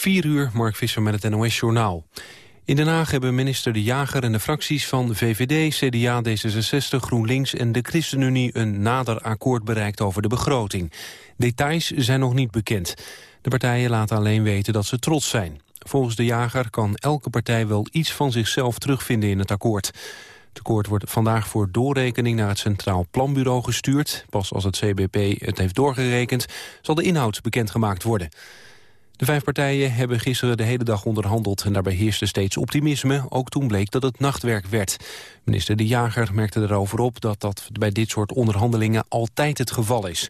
4 uur, Mark Visser met het NOS-journaal. In Den Haag hebben minister De Jager en de fracties van VVD, CDA, D66, GroenLinks en de ChristenUnie een nader akkoord bereikt over de begroting. Details zijn nog niet bekend. De partijen laten alleen weten dat ze trots zijn. Volgens De Jager kan elke partij wel iets van zichzelf terugvinden in het akkoord. Het akkoord wordt vandaag voor doorrekening naar het Centraal Planbureau gestuurd. Pas als het CBP het heeft doorgerekend zal de inhoud bekendgemaakt worden. De vijf partijen hebben gisteren de hele dag onderhandeld... en daarbij heerste steeds optimisme, ook toen bleek dat het nachtwerk werd. Minister De Jager merkte erover op dat dat bij dit soort onderhandelingen altijd het geval is.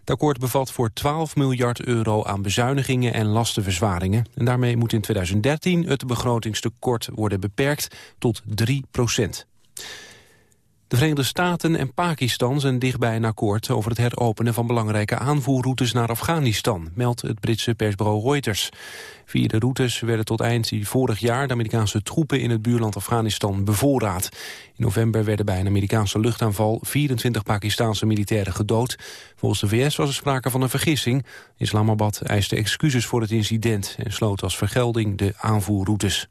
Het akkoord bevat voor 12 miljard euro aan bezuinigingen en lastenverzwaringen. En daarmee moet in 2013 het begrotingstekort worden beperkt tot 3 procent. De Verenigde Staten en Pakistan zijn dichtbij een akkoord over het heropenen van belangrijke aanvoerroutes naar Afghanistan, meldt het Britse persbureau Reuters. Via de routes werden tot eind vorig jaar de Amerikaanse troepen in het buurland Afghanistan bevoorraad. In november werden bij een Amerikaanse luchtaanval 24 Pakistanse militairen gedood. Volgens de VS was er sprake van een vergissing. Islamabad eiste excuses voor het incident en sloot als vergelding de aanvoerroutes.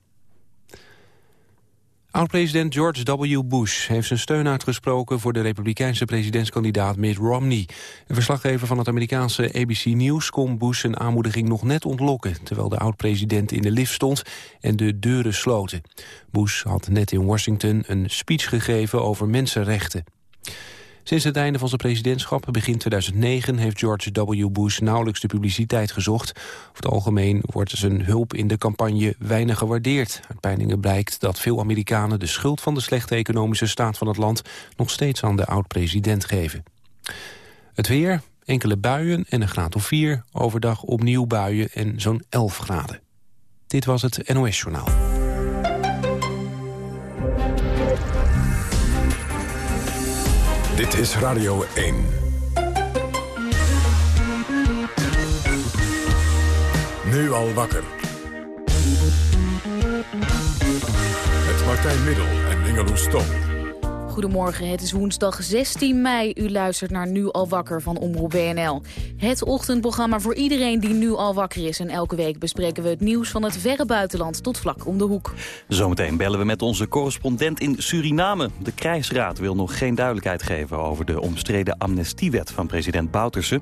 Oud-president George W. Bush heeft zijn steun uitgesproken... voor de republikeinse presidentskandidaat Mitt Romney. Een verslaggever van het Amerikaanse ABC News kon Bush zijn aanmoediging nog net ontlokken... terwijl de oud-president in de lift stond en de deuren sloten. Bush had net in Washington een speech gegeven over mensenrechten. Sinds het einde van zijn presidentschap, begin 2009... heeft George W. Bush nauwelijks de publiciteit gezocht. Over het algemeen wordt zijn hulp in de campagne weinig gewaardeerd. Uit peilingen blijkt dat veel Amerikanen de schuld van de slechte economische staat van het land... nog steeds aan de oud-president geven. Het weer, enkele buien en een graad of 4. Overdag opnieuw buien en zo'n 11 graden. Dit was het NOS Journaal. Dit is Radio 1. Nu al wakker. Met Martijn Middel en Ingeloes Stom. Goedemorgen, het is woensdag 16 mei. U luistert naar Nu al wakker van Omroep BNL. Het ochtendprogramma voor iedereen die nu al wakker is. En elke week bespreken we het nieuws van het verre buitenland tot vlak om de hoek. Zometeen bellen we met onze correspondent in Suriname. De krijgsraad wil nog geen duidelijkheid geven over de omstreden amnestiewet van president Bouterse.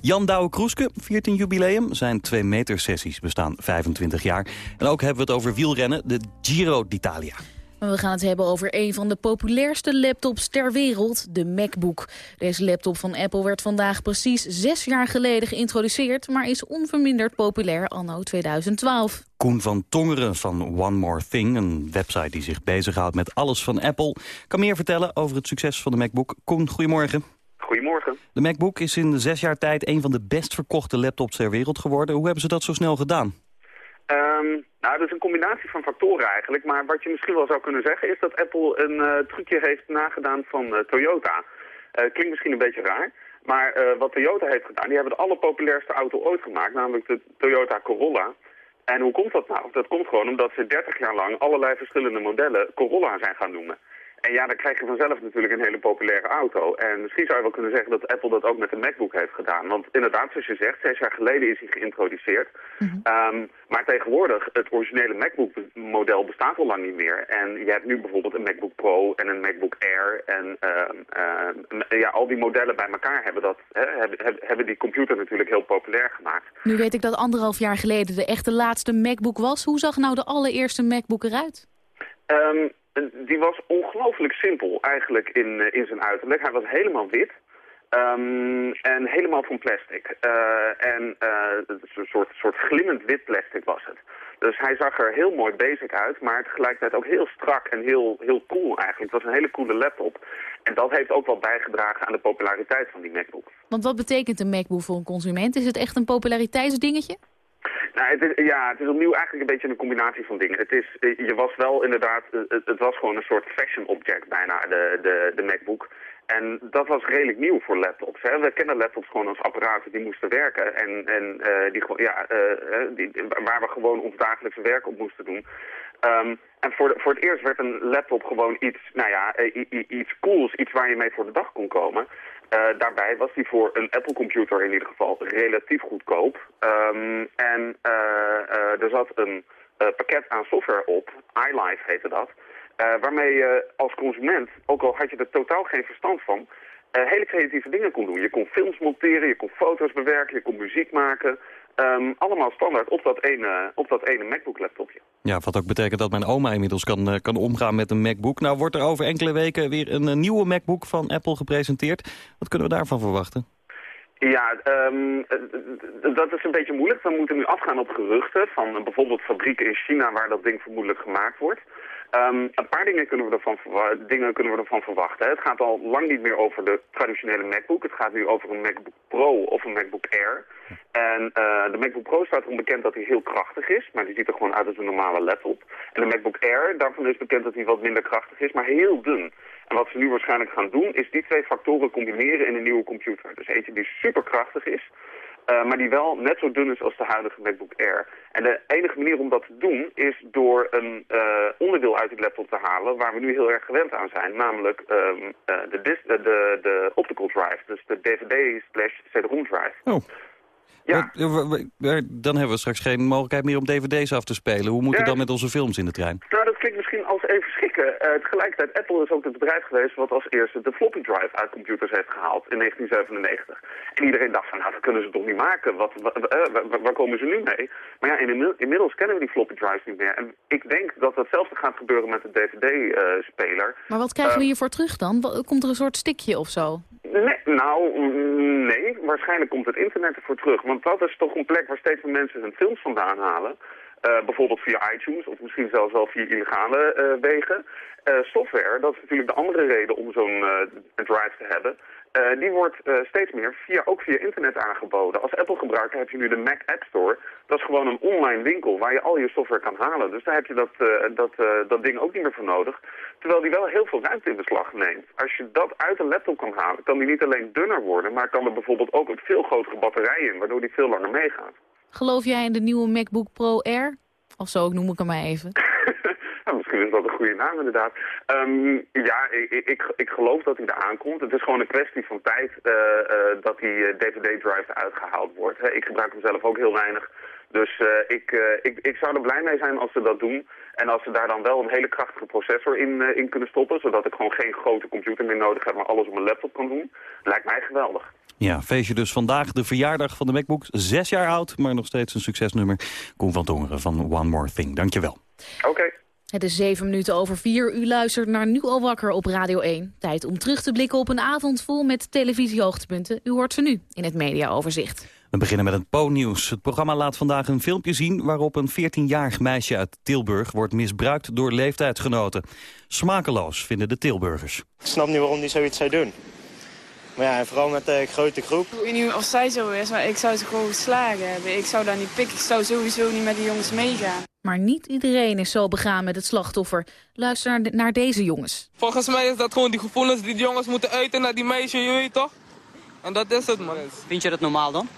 Jan Douwe-Kroeske viert een jubileum. Zijn twee meter sessies bestaan 25 jaar. En ook hebben we het over wielrennen, de Giro d'Italia. We gaan het hebben over een van de populairste laptops ter wereld, de MacBook. Deze laptop van Apple werd vandaag precies zes jaar geleden geïntroduceerd... maar is onverminderd populair anno 2012. Koen van Tongeren van One More Thing, een website die zich bezighoudt met alles van Apple... kan meer vertellen over het succes van de MacBook. Koen, goedemorgen. Goedemorgen. De MacBook is in zes jaar tijd een van de best verkochte laptops ter wereld geworden. Hoe hebben ze dat zo snel gedaan? Um, nou, dat is een combinatie van factoren eigenlijk. Maar wat je misschien wel zou kunnen zeggen is dat Apple een uh, trucje heeft nagedaan van uh, Toyota. Uh, klinkt misschien een beetje raar. Maar wat Toyota heeft gedaan, die hebben de allerpopulairste auto ooit gemaakt. Namelijk de Toyota Corolla. En hoe komt dat nou? Dat komt gewoon omdat ze 30 jaar lang allerlei verschillende modellen Corolla zijn gaan noemen. En ja, dan krijg je vanzelf natuurlijk een hele populaire auto. En misschien zou je wel kunnen zeggen dat Apple dat ook met de MacBook heeft gedaan. Want inderdaad, zoals je zegt, zes jaar geleden is hij geïntroduceerd. Mhm. Ehm, maar tegenwoordig, het originele MacBook-model bestaat al lang niet meer. En je hebt nu bijvoorbeeld een MacBook Pro en een MacBook Air. En ehm, ehm, ja, al die modellen bij elkaar hebben, dat, hebben, hebben die computer natuurlijk heel populair gemaakt. Nu weet ik dat anderhalf jaar geleden de echte laatste MacBook was. Hoe zag nou de allereerste MacBook eruit? Die was ongelooflijk simpel eigenlijk in, eh, in zijn uiterlijk. Hij was helemaal wit. Um, en helemaal van plastic. Uh, en een soort, soort glimmend wit plastic was het. Dus hij zag er heel mooi basic uit, maar tegelijkertijd ook heel strak en heel, heel cool eigenlijk. Het was een hele coole laptop. En dat heeft ook wel bijgedragen aan de populariteit van die MacBook. Want wat betekent een MacBook voor een consument? Is het echt een populariteitsdingetje? Nou, het ja, het is opnieuw eigenlijk een beetje een combinatie van dingen. Het is, je was wel inderdaad, het, het was gewoon een soort fashion object bijna, de, de, de MacBook. En dat was redelijk nieuw voor laptops. Hè. We kennen laptops gewoon als apparaten die moesten werken. En, en uh, die, ja, die, waar we gewoon ons dagelijkse werk op moesten doen. Um, en voor, voor het eerst werd een laptop gewoon iets, nou ja, iets cools, iets waar je mee voor de dag kon komen. Daarbij was die voor een Apple-computer in ieder geval relatief goedkoop. Um, en er zat een pakket aan software op, iLife heette dat... waarmee je als consument, ook al had je er totaal geen verstand van... hele creatieve dingen kon doen. Je kon films monteren, je kon foto's bewerken, je kon muziek maken... Um, allemaal standaard op dat ene, op dat ene MacBook-laptopje. Ja, wat ook betekent dat mijn oma inmiddels kan, uh, kan omgaan met een MacBook. Nou wordt er over enkele weken weer een, een nieuwe MacBook van Apple gepresenteerd. Wat kunnen we daarvan verwachten? Ja, um, dat is een beetje moeilijk. We moeten nu afgaan op geruchten van bijvoorbeeld fabrieken in China waar dat ding vermoedelijk gemaakt wordt. Um, een paar dingen kunnen, we ervan, dingen kunnen verwachten. Het gaat al lang niet meer over de traditionele MacBook. Het gaat nu over een MacBook Pro of een MacBook Air. En uh, de MacBook Pro staat erom bekend dat hij heel krachtig is, maar die ziet er gewoon uit als een normale laptop. En de MacBook Air, daarvan is bekend dat hij wat minder krachtig is, maar heel dun. En wat ze nu waarschijnlijk gaan doen, is die twee factoren combineren in een nieuwe computer. Dus eentje die super krachtig is, uh, maar die wel net zo dun is als de huidige MacBook Air. En de enige manier om dat te doen is door een uh, onderdeel uit die laptop te halen waar we nu heel erg gewend aan zijn. Namelijk uh, de, de, de, de optical drive, dus de DVD slash CD-ROM drive. Oh. Ja. Dan hebben we straks geen mogelijkheid meer om dvd's af te spelen. Hoe moet het dan met onze films in de trein? Nou, dat klinkt misschien als even schikken. Uh, tegelijkertijd, Apple is ook het bedrijf geweest wat als eerste de floppy drive uit computers heeft gehaald in 1997. En iedereen dacht van, nou, dat kunnen ze toch niet maken. Wat, wat uh, waar komen ze nu mee? Maar ja, in, inmiddels kennen we die floppy drives niet meer. En ik denk dat hetzelfde gaat gebeuren met de dvd-speler. Uh, maar wat krijgen we hiervoor terug dan? Komt er een soort stikje of zo? Nee, nou, nee. Waarschijnlijk komt het internet ervoor terug. Want dat is toch een plek waar steeds meer mensen hun films vandaan halen. Uh, bijvoorbeeld via iTunes of misschien zelfs wel via illegale uh, wegen. Uh, software, dat is natuurlijk de andere reden om zo'n drive te hebben. Die wordt steeds meer via, ook via internet aangeboden. Als Apple-gebruiker heb je nu de Mac App Store. Dat is gewoon een online winkel waar je al je software kan halen. Dus daar heb je dat, dat, dat ding ook niet meer voor nodig. Terwijl die wel heel veel ruimte in beslag neemt. Als je dat uit een laptop kan halen, kan die niet alleen dunner worden... maar kan er bijvoorbeeld ook een veel grotere batterij in, waardoor die veel langer meegaat. Geloof jij in de nieuwe MacBook Pro Air? Of zo noem ik hem maar even. nou, misschien is dat een goede naam inderdaad. Um, ja, ik, ik, ik geloof dat hij er aankomt. Het is gewoon een kwestie van tijd uh, uh, dat die DVD-drive uitgehaald wordt. ik gebruik hem zelf ook heel weinig. Dus uh, ik, uh, ik, ik zou er blij mee zijn als ze dat doen. En als ze daar dan wel een hele krachtige processor in, uh, in kunnen stoppen... zodat ik gewoon geen grote computer meer nodig heb... maar alles op mijn laptop kan doen, lijkt mij geweldig. Ja, feestje dus vandaag de verjaardag van de MacBook. Zes jaar oud, maar nog steeds een succesnummer. Koen van Tongeren van One More Thing. Dankjewel. Oké. Okay. Het is zeven minuten over vier. U luistert naar Nu al wakker op Radio 1. Tijd om terug te blikken op een avond vol met televisiehoogtepunten. U hoort ze nu in het mediaoverzicht. We beginnen met het Po-nieuws. Het programma laat vandaag een filmpje zien... waarop een 14-jarig meisje uit Tilburg wordt misbruikt door leeftijdsgenoten. Smakeloos, vinden de Tilburgers. Ik snap niet waarom die zoiets zou doen. Maar ja, vooral met de grote groep. Ik weet niet of zij zo is, maar ik zou ze gewoon geslagen hebben. Ik zou daar niet pikken. Ik zou sowieso niet met die jongens meegaan. Maar niet iedereen is zo begaan met het slachtoffer. Luister naar, naar deze jongens. Volgens mij is dat gewoon die gevoelens die die jongens moeten uiten naar die meisje, je weet toch? En dat is het, man. Vind je dat normaal dan?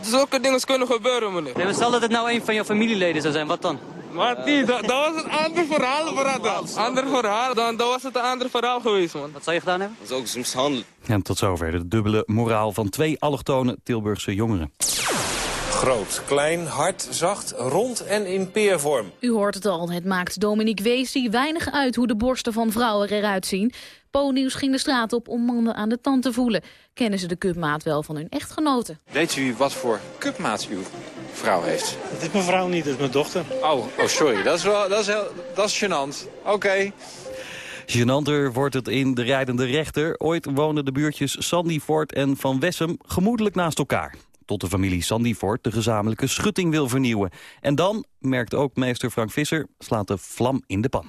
Zulke dingen kunnen gebeuren, meneer. Nee, stel dat het nou een van jouw familieleden zou zijn, wat dan? Maar die, dat, dat was een ander verhaal, brad. Ander verhaal, dan, dan was het een ander verhaal geweest, man. Wat zou je gedaan hebben? Dat is ook mishandelen. En tot zover de dubbele moraal van twee allochtone Tilburgse jongeren. Groot, klein, hard, zacht, rond en in peervorm. U hoort het al, het maakt Dominique Weesie weinig uit hoe de borsten van vrouwen eruit zien. Po-nieuws ging de straat op om mannen aan de tand te voelen. Kennen ze de cupmaat wel van hun echtgenoten? Weet u wat voor cupmaat uw vrouw heeft? Dat is mijn vrouw niet, dat is mijn dochter. Oh, oh sorry, dat is, wel, dat is, heel, dat is gênant. Oké. Okay. Genanter wordt het in de rijdende rechter. Ooit woonden de buurtjes Sandy Fort en Van Wessem gemoedelijk naast elkaar. Tot de familie Sandy Fort de gezamenlijke schutting wil vernieuwen. En dan, merkt ook meester Frank Visser, slaat de vlam in de pan.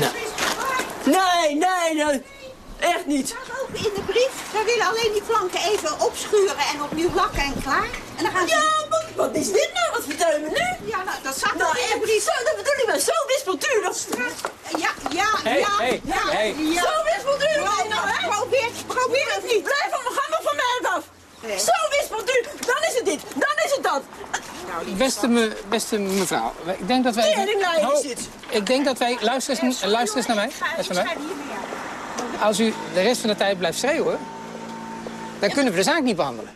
Nou. Nee, nee, nee. Echt niet. Dat ook in de brief. Wij willen alleen die flanken even opschuren en opnieuw lakken en klaar. En dan gaan ze... Ja, wat, wat is dit nou? Wat vertel je me nu? Ja, nou, dat staat nou, in de brief. Zo, dat bedoel ik wel. Zo wispelturig. Ja, ja, hey, ja, hey, ja, hey. ja. Zo wispelturig nou, hè? Probeer, probeer het niet. Blijf van, ga maar van mij af. Nee. Zo wispelturig. Dan is het dit. Dan is het dat. Nou, beste, me, beste mevrouw, ik denk dat wij... Even, ik denk dat wij... Luister eens, luister eens naar mij. Luister naar mij. als u de rest van de tijd blijft schreeuwen... dan kunnen we de zaak niet behandelen.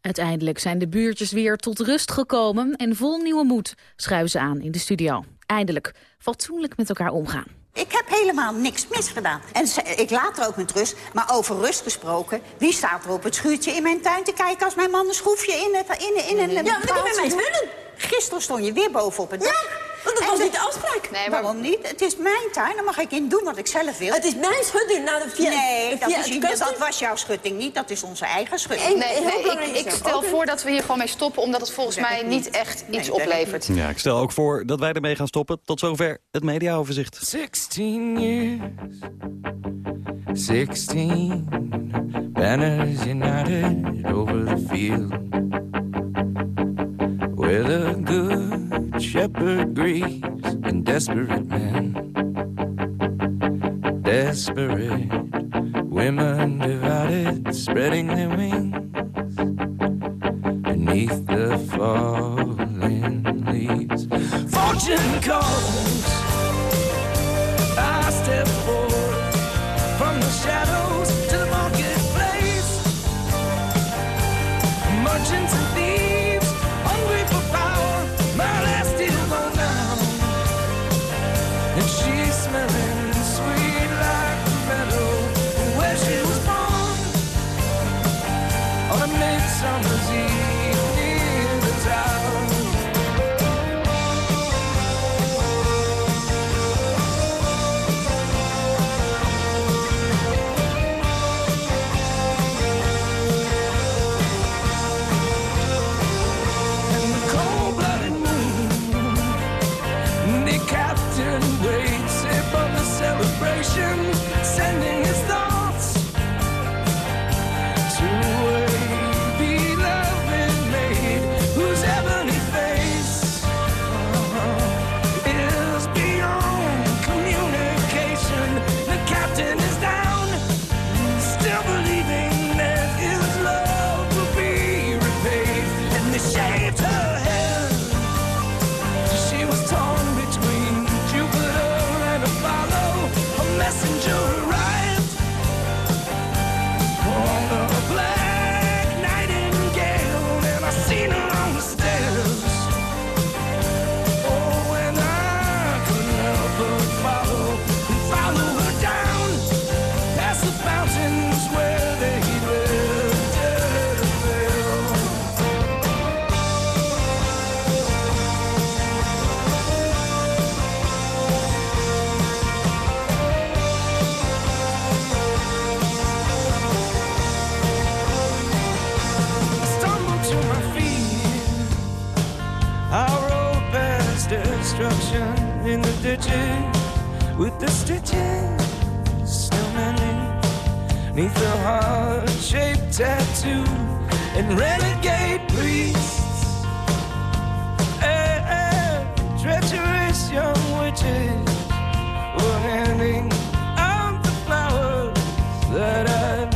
Uiteindelijk zijn de buurtjes weer tot rust gekomen... en vol nieuwe moed schuiven ze aan in de studio. Eindelijk fatsoenlijk met elkaar omgaan. Ik heb helemaal niks misgedaan. En ze- ik laat er ook met rust. Maar over rust gesproken, wie staat er op het schuurtje in mijn tuin te kijken... als mijn man een schroefje in, het, in, in een... Ja, met mijn spullen. Gisteren stond je weer boven op het dak. Want dat En was niet de afspraak. Nee, Waarom niet? Het is mijn tuin, dan mag ik in doen wat ik zelf wil. Het is mijn schutting. Nou, via, nee, dat, dat was jouw schutting niet. Dat is onze eigen schutting. Nee, Nee, ik, ik stel ook. voor dat we hier gewoon mee stoppen... omdat het volgens Dat mij niet niet. echt Nee, iets oplevert. Ja, ik stel ook voor dat wij ermee gaan stoppen. Tot zover het mediaoverzicht. 16 years, 16 banners united over the field good shepherd grieves and desperate men. Desperate women divided, spreading their wings beneath the falling leaves. Fortune calls. I step forward from the shadows Neath a heart-shaped tattoo and renegade priests and, and treacherous young witches were handing out the flowers that I'd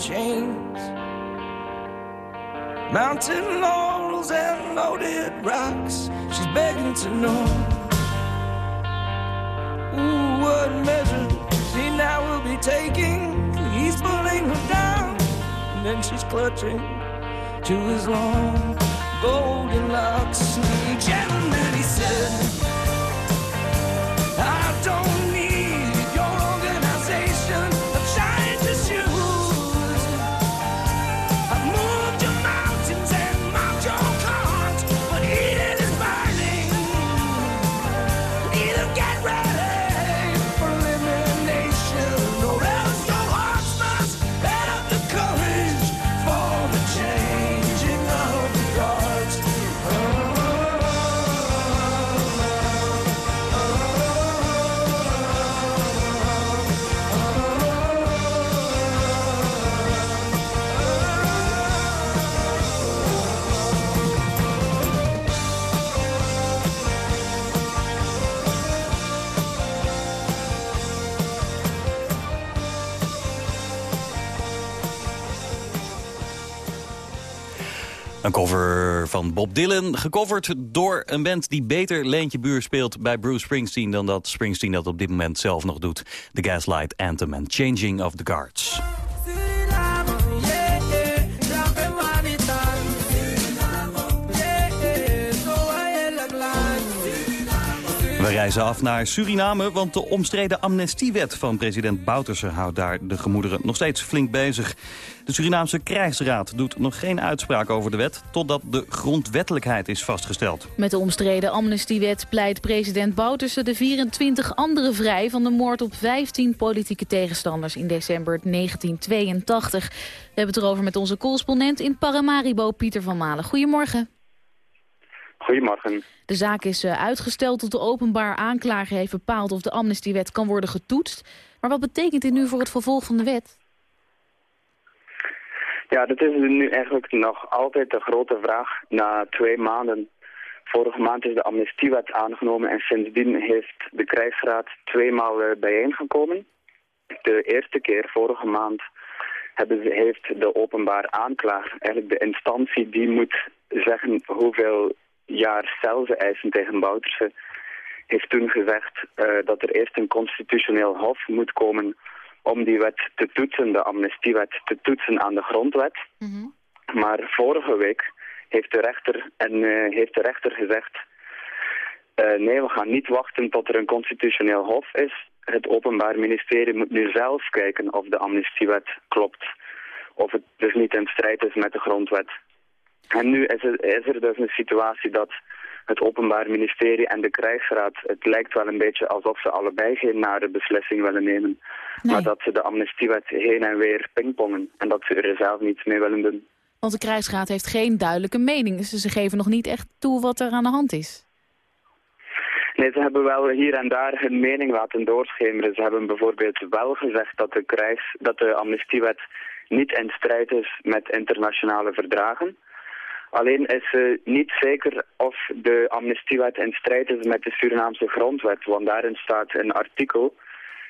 chains. Mountain laurels and loaded rocks, she's begging to know. Ooh, what measure she now will be taking? He's pulling her down, and then she's clutching to his long Goldilocks. Gentleman, he said, Bob Dylan, gecoverd door een band die beter Leentje Buur speelt bij Bruce Springsteen dan dat Springsteen dat op dit moment zelf nog doet. The Gaslight Anthem en Changing of the Guards. We reizen af naar Suriname, want de omstreden amnestiewet van president Bouterse houdt daar de gemoederen nog steeds flink bezig. De Surinaamse krijgsraad doet nog geen uitspraak over de wet, totdat de grondwettelijkheid is vastgesteld. Met de omstreden amnestiewet pleit president Bouterse de 24 anderen vrij... van de moord op 15 politieke tegenstanders in december 1982. We hebben het erover met onze correspondent in Paramaribo, Pieter van Malen. Goedemorgen. Goedemorgen. De zaak is eh, uitgesteld tot de openbaar aanklager heeft bepaald... of de amnestiewet kan worden getoetst. Maar wat betekent dit nu voor het vervolg van de wet? Ja, dat is nu eigenlijk nog altijd de grote vraag na twee maanden. Vorige maand is de amnestiewet aangenomen en sindsdien heeft de krijgsraad tweemaal uh, bijeengekomen. De eerste keer, vorige maand, heeft de openbaar aanklager, eigenlijk de instantie die moet zeggen hoeveel jaar cel ze eisen tegen Bouterse, heeft toen gezegd uh, dat er eerst een constitutioneel hof moet komen om die wet te toetsen, de amnestiewet, te toetsen aan de grondwet. Maar vorige week heeft de rechter, en, uh, heeft de rechter gezegd... Uh, nee, we gaan niet wachten tot er een constitutioneel hof is. Het Openbaar Ministerie moet nu zelf kijken of de amnestiewet klopt. Of het dus niet in strijd is met de grondwet. En nu is er, is er dus een situatie dat het Openbaar Ministerie en de Krijgsraad... het lijkt wel een beetje alsof ze allebei geen nare beslissing willen nemen. Nee. Maar dat ze de amnestiewet heen en weer pingpongen. En dat ze er zelf niets mee willen doen. Want de Krijgsraad heeft geen duidelijke mening. Dus ze geven nog niet echt toe wat er aan de hand is. Nee, ze hebben wel hier en daar hun mening laten doorschemeren. Ze hebben bijvoorbeeld wel gezegd dat de, krijgs, dat de amnestiewet niet in strijd is met internationale verdragen. Alleen is ze niet zeker of de amnestiewet in strijd is met de Surinaamse grondwet. Want daarin staat een artikel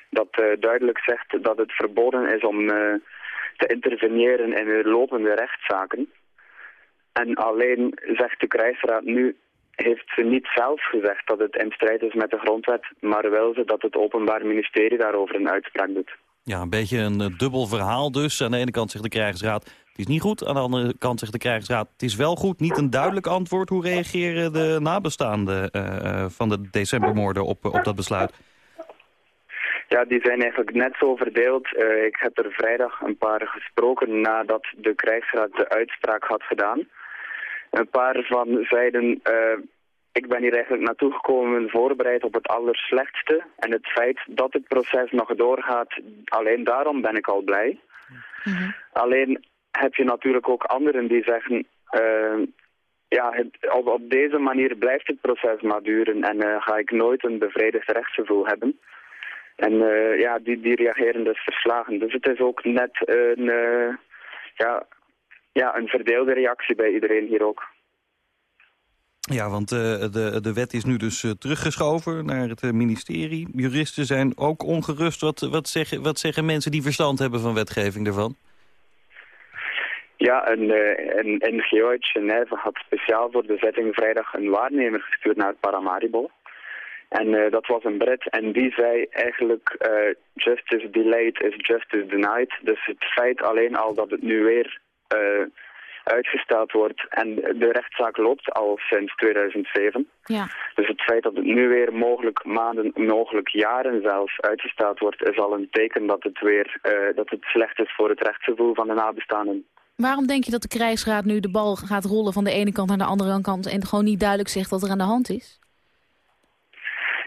dat uh, duidelijk zegt dat het verboden is om uh, te interveneren in de lopende rechtszaken. En alleen zegt de krijgsraad nu, heeft ze niet zelf gezegd dat het in strijd is met de grondwet, maar wil ze dat het Openbaar Ministerie daarover een uitspraak doet. Ja, een beetje een uh, dubbel verhaal dus. Aan de ene kant zegt de krijgsraad, het is niet goed. Aan de andere kant zegt de krijgsraad, het is wel goed. Niet een duidelijk antwoord. Hoe reageren de nabestaanden uh, van de decembermoorden op, op dat besluit? Ja, die zijn eigenlijk net zo verdeeld. Uh, ik heb er vrijdag een paar gesproken nadat de krijgsraad de uitspraak had gedaan. Een paar van zeiden, uh, ik ben hier eigenlijk naartoe gekomen voorbereid op het allerslechtste. En het feit dat het proces nog doorgaat, alleen daarom ben ik al blij. Mm -hmm. Alleen heb je natuurlijk ook anderen die zeggen... Uh, ja, op, op, deze manier blijft het proces maar duren en uh, ga ik nooit een bevredigd rechtsgevoel hebben. En uh, ja, die, die reageren dus verslagen. Dus het is ook net een, ja, ja, een verdeelde reactie bij iedereen hier ook. Ja, want de, de wet is nu dus teruggeschoven naar het ministerie. Juristen zijn ook ongerust. Wat, wat, zeggen, wat zeggen mensen die verstand hebben van wetgeving ervan? Ja, een, een NGO uit Genève had speciaal voor de zetting vrijdag een waarnemer gestuurd naar Paramaribo. En dat was een Brit en die zei eigenlijk justice delayed is justice denied. Dus het feit alleen al dat het nu weer uitgesteld wordt. En de rechtszaak loopt al sinds 2007. Ja. Dus het feit dat het nu weer mogelijk maanden, mogelijk jaren zelfs uitgesteld wordt, is al een teken dat het weer eh, dat het slecht is voor het rechtsgevoel van de nabestaanden. Waarom denk je dat de krijgsraad nu de bal gaat rollen van de ene kant naar de andere kant... en gewoon niet duidelijk zegt wat er aan de hand is?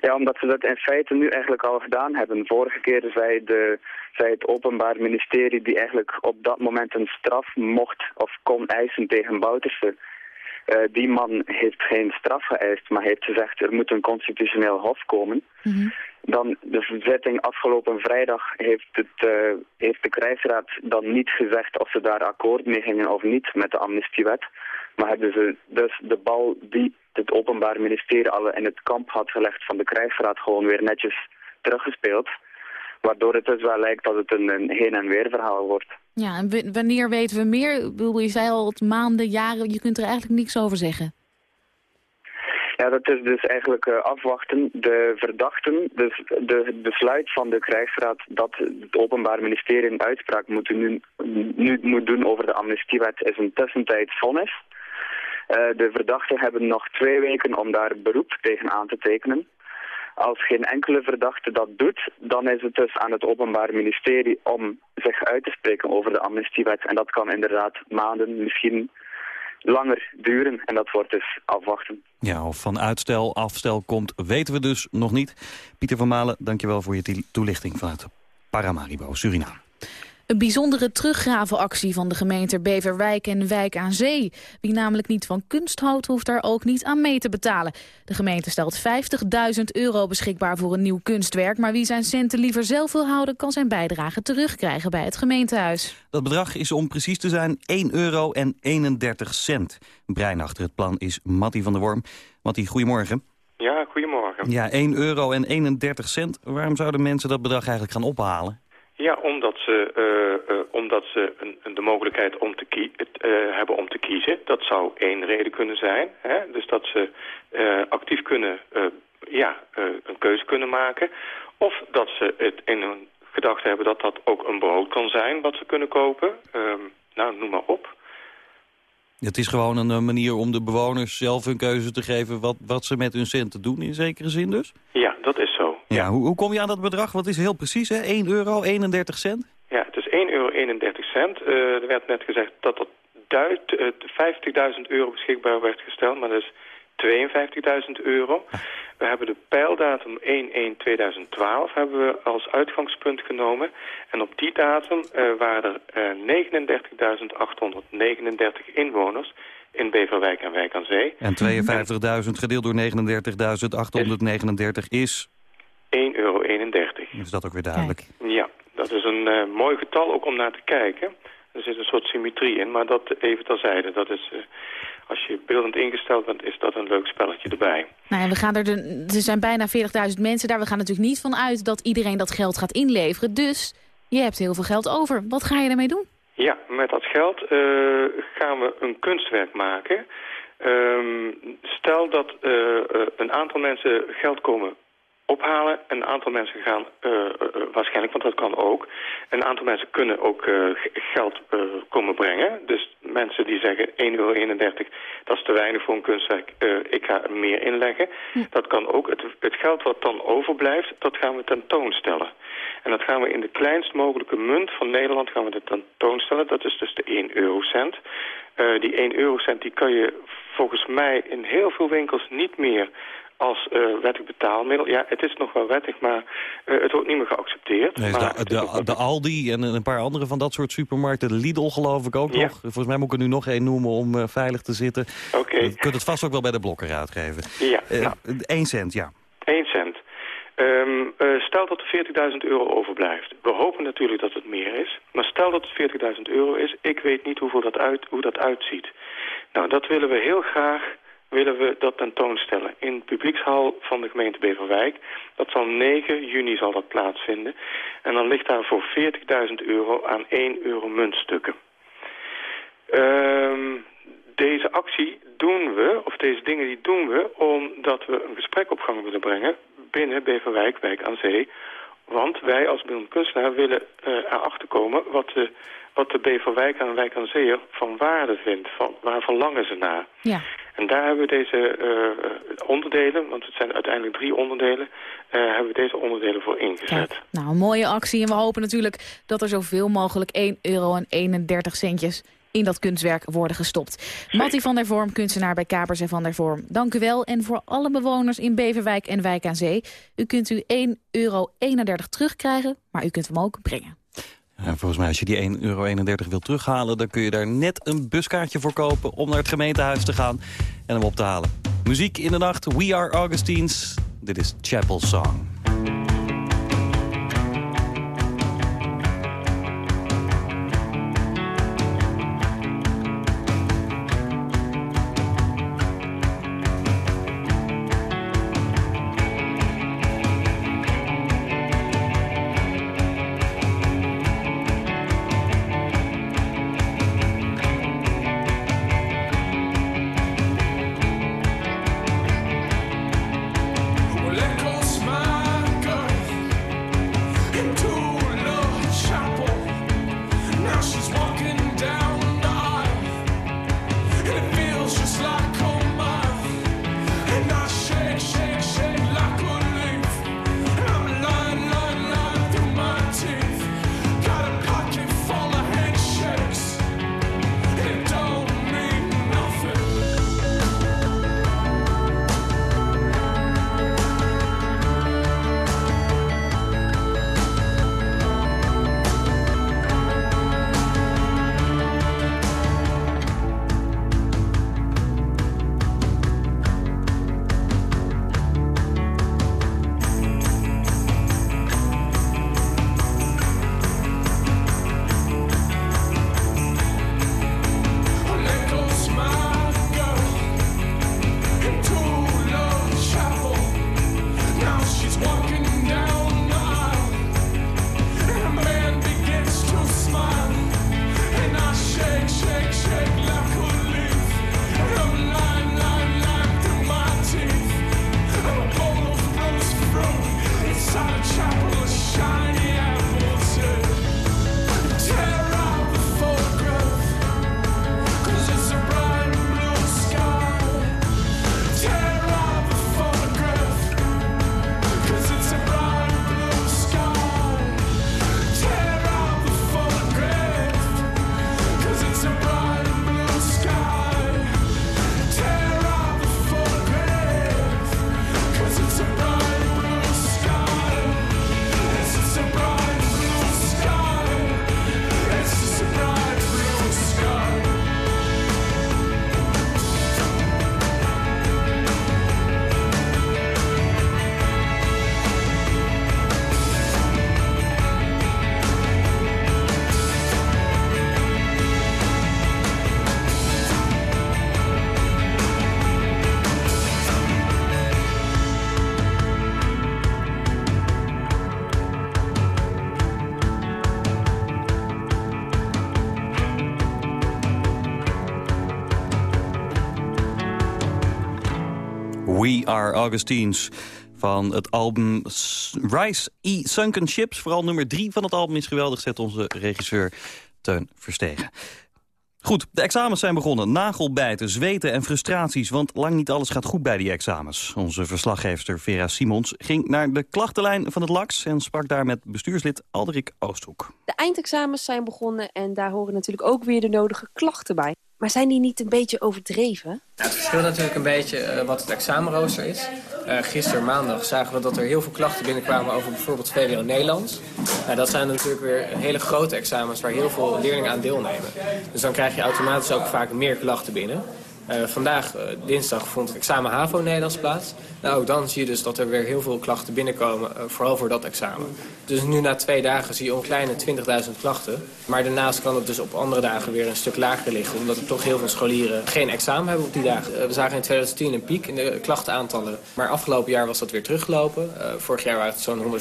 Ja, omdat ze dat in feite nu eigenlijk al gedaan hebben. Vorige keer zei, de, zei het Openbaar Ministerie die eigenlijk op dat moment een straf mocht of kon eisen tegen Bouterse. Eh, die man heeft geen straf geëist, maar heeft gezegd er moet een constitutioneel hof komen. Dan de verzitting afgelopen vrijdag heeft, het, eh, heeft de krijgsraad dan niet gezegd of ze daar akkoord mee gingen of niet met de amnestiewet. Maar hebben ze dus de bal die het Openbaar Ministerie al in het kamp had gelegd van de krijgsraad gewoon weer netjes teruggespeeld. Waardoor het dus wel lijkt dat het een, een heen- en weer verhaal wordt. Ja, en wanneer weten we meer? Je zei al maanden, jaren, je kunt er eigenlijk niks over zeggen. Ja, dat is dus eigenlijk eh, afwachten. De verdachten, dus de, het besluit van de krijgsraad dat het Openbaar Ministerie een uitspraak moet nu, nu moet doen over de amnestiewet is een tussentijds vonnis. Eh, de verdachten hebben nog twee weken om daar beroep tegen aan te tekenen. Als geen enkele verdachte dat doet, dan is het dus aan het Openbaar Ministerie om zich uit te spreken over de amnestiewet. En dat kan inderdaad maanden, misschien langer duren. En dat wordt dus afwachten. Ja, of van uitstel, afstel komt, weten we dus nog niet. Pieter van Malen, dankjewel voor je toelichting vanuit Paramaribo, Suriname. Een bijzondere teruggravenactie van de gemeente Beverwijk en Wijk aan Zee. Wie namelijk niet van kunst houdt, hoeft daar ook niet aan mee te betalen. De gemeente stelt 50.000 euro beschikbaar voor een nieuw kunstwerk... maar wie zijn centen liever zelf wil houden... kan zijn bijdrage terugkrijgen bij het gemeentehuis. Dat bedrag is om precies te zijn 1 euro en 31 cent. Brein achter het plan is Mattie van der Worm. Mattie, goedemorgen. Ja, goedemorgen. Ja, 1 euro en 31 cent. Waarom zouden mensen dat bedrag eigenlijk gaan ophalen? Ja, omdat ze, eh, eh, omdat ze een, een- de mogelijkheid om te kie- eh, hebben om te kiezen. Dat zou één reden kunnen zijn. Hè? Dus dat ze actief kunnen, ja, een keuze kunnen maken. Of dat ze het in hun gedachten hebben dat dat ook een brood kan zijn wat ze kunnen kopen. Ehm, nou, noem maar op. Het is gewoon een manier om de bewoners zelf hun keuze te geven... wat, wat ze met hun centen doen, in zekere zin dus? Ja, dat is zo. Ja, Hoe, hoe kom je aan dat bedrag? Wat is heel precies, hè? 1 euro, 31 cent? Ja, het is 1,31 euro. cent. Eh, er werd net gezegd dat dat duid, eh, 50.000 euro beschikbaar werd gesteld, maar dat is 52.000 euro. We hebben de pijldatum 1-1-2012 hebben we als uitgangspunt genomen. En op die datum eh, waren er eh, 39.839 inwoners in Beverwijk en Wijk aan Zee. En 52.000 gedeeld door 39.839 is... 1,31 euro. Is dat ook weer duidelijk? Ja, dat is een eh, mooi getal ook om naar te kijken. Er zit een soort symmetrie in, maar dat even terzijde. Dat is, eh, als je beeldend ingesteld bent, is dat een leuk spelletje erbij. Nou ja, we gaan er, de, er zijn bijna 40.000 mensen daar. We gaan natuurlijk niet van uit dat iedereen dat geld gaat inleveren. Dus je hebt heel veel geld over. Wat ga je ermee doen? Ja, met dat geld eh, gaan we een kunstwerk maken. Ehm, stel dat eh, eh, een aantal mensen geld komen ophalen. Een aantal mensen gaan, eh, eh, waarschijnlijk, want dat kan ook... een aantal mensen kunnen ook eh, geld eh, komen brengen. Dus mensen die zeggen 1,31 euro, dat is te weinig voor een kunstwerk, eh, ik ga er meer inleggen. Dat kan ook. Het, het geld wat dan overblijft, dat gaan we tentoonstellen. En dat gaan we in de kleinst mogelijke munt van Nederland gaan we dat tentoonstellen. Dat is dus de 1 eurocent. Eh die 1 eurocent die kan je volgens mij in heel veel winkels niet meer als eh, wettig betaalmiddel. Ja, het is nog wel wettig, maar eh, het wordt niet meer geaccepteerd. Nee, maar de, de, de Aldi en een paar andere van dat soort supermarkten. De Lidl geloof ik ook Ja. nog. Volgens mij moet ik er nu nog één noemen om eh, veilig te zitten. Oké. Je kunt het vast ook wel bij de blokker uitgeven. Ja, nou. 1 cent, ja. 1 cent. Ehm, eh, stel dat er 40.000 euro overblijft. We hopen natuurlijk dat het meer is. Maar stel dat het 40.000 euro is. Ik weet niet hoeveel dat uit, hoe dat uitziet. Nou, dat willen we heel graag willen we dat tentoonstellen in de publiekshal van de gemeente Beverwijk. Dat zal 9 juni zal dat plaatsvinden. En dan ligt daar voor 40.000 euro aan 1 euro muntstukken. Ehm, deze actie doen we, of deze dingen die doen we, omdat we een gesprek op gang willen brengen binnen Beverwijk, Wijk aan Zee, Want wij als beeldend kunstenaar willen uh, erachter komen wat de, wat de B van Wijk aan Wijk aan Zee van waarde vindt. Van, waar verlangen ze naar? Ja. En daar hebben we deze uh, onderdelen, want het zijn uiteindelijk drie onderdelen, uh, hebben we deze onderdelen voor ingezet. Kijk, nou, een mooie actie en we hopen natuurlijk dat er zoveel mogelijk 1 euro en 31 centjes in dat kunstwerk worden gestopt. Mattie van der Vorm, kunstenaar bij Kapers en van der Vorm. Dank u wel. En voor alle bewoners in Beverwijk en Wijk aan Zee... u kunt u 1,31 euro terugkrijgen, maar u kunt hem ook brengen. En volgens mij als je die 1,31 euro wilt terughalen... dan kun je daar net een buskaartje voor kopen om naar het gemeentehuis te gaan... en hem op te halen. Muziek in de nacht, We Are Augustines. Dit is Chapel Song. Are Augustines van het album Rise E Sunken Ships. Vooral nummer drie van het album is geweldig, zet onze regisseur Teun Verstegen. Goed, de examens zijn begonnen. Nagelbijten, zweten en frustraties, want lang niet alles gaat goed bij die examens. Onze verslaggever Vera Simons ging naar de klachtenlijn van het LAX... en sprak daar met bestuurslid Alderik Oosthoek. De eindexamens zijn begonnen en daar horen natuurlijk ook weer de nodige klachten bij. Maar zijn die niet een beetje overdreven? Ja, het verschilt natuurlijk een beetje uh, wat het examenrooster is. Uh, gisteren maandag zagen we dat er heel veel klachten binnenkwamen over bijvoorbeeld VWO Nederlands. Nou, dat zijn natuurlijk weer hele grote examens waar heel veel leerlingen aan deelnemen. Dus dan krijg je automatisch ook vaak meer klachten binnen. Uh, vandaag, uh, dinsdag, vond het examen HAVO Nederlands plaats. Nou, ook dan zie je dus dat er weer heel veel klachten binnenkomen, uh, vooral voor dat examen. Dus nu na twee dagen zie je een kleine 20.000 klachten. Maar daarnaast kan het dus op andere dagen weer een stuk lager liggen... omdat er toch heel veel scholieren geen examen hebben op die dagen. we zagen in 2010 een piek in de klachtenaantallen. Maar afgelopen jaar was dat weer teruggelopen. vorig jaar waren het zo'n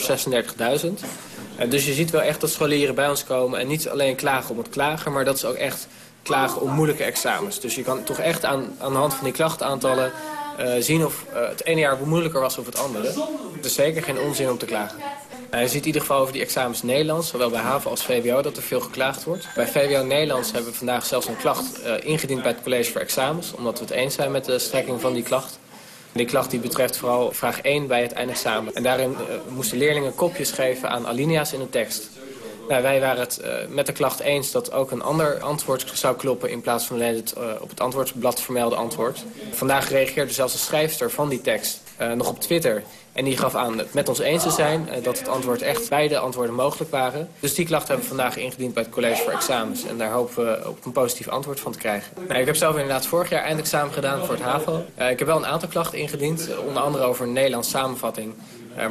136.000. dus je ziet wel echt dat scholieren bij ons komen... en niet alleen klagen om het klagen, maar dat ze ook echt klagen om moeilijke examens. Dus je kan toch echt aan, aan de hand van die klachtenaantallen uh, zien of uh, het ene jaar moeilijker was of het andere. Het is zeker geen onzin om te klagen. Nou, je ziet in ieder geval over die examens Nederlands, zowel bij HAVO als VWO, dat er veel geklaagd wordt. Bij VWO Nederlands hebben we vandaag zelfs een klacht uh, ingediend bij het college voor examens, omdat we het eens zijn met de strekking van die klacht. Die klacht die betreft vooral vraag 1 bij het eindexamen. En daarin uh, moesten leerlingen kopjes geven aan alinea's in de tekst. Nou, wij waren het uh, met de klacht eens dat ook een ander antwoord zou kloppen... in plaats van alleen het uh, op het antwoordblad vermelde antwoord. Vandaag reageerde zelfs de schrijfster van die tekst uh, nog op Twitter... En die gaf aan het met ons eens te zijn dat het antwoord echt beide antwoorden mogelijk waren. Dus die klacht hebben we vandaag ingediend bij het college voor examens. En daar hopen we op een positief antwoord van te krijgen. Nou, ik heb zelf inderdaad vorig jaar eindexamen gedaan voor het HAVO. Ik heb wel een aantal klachten ingediend, onder andere over een Nederlands samenvatting.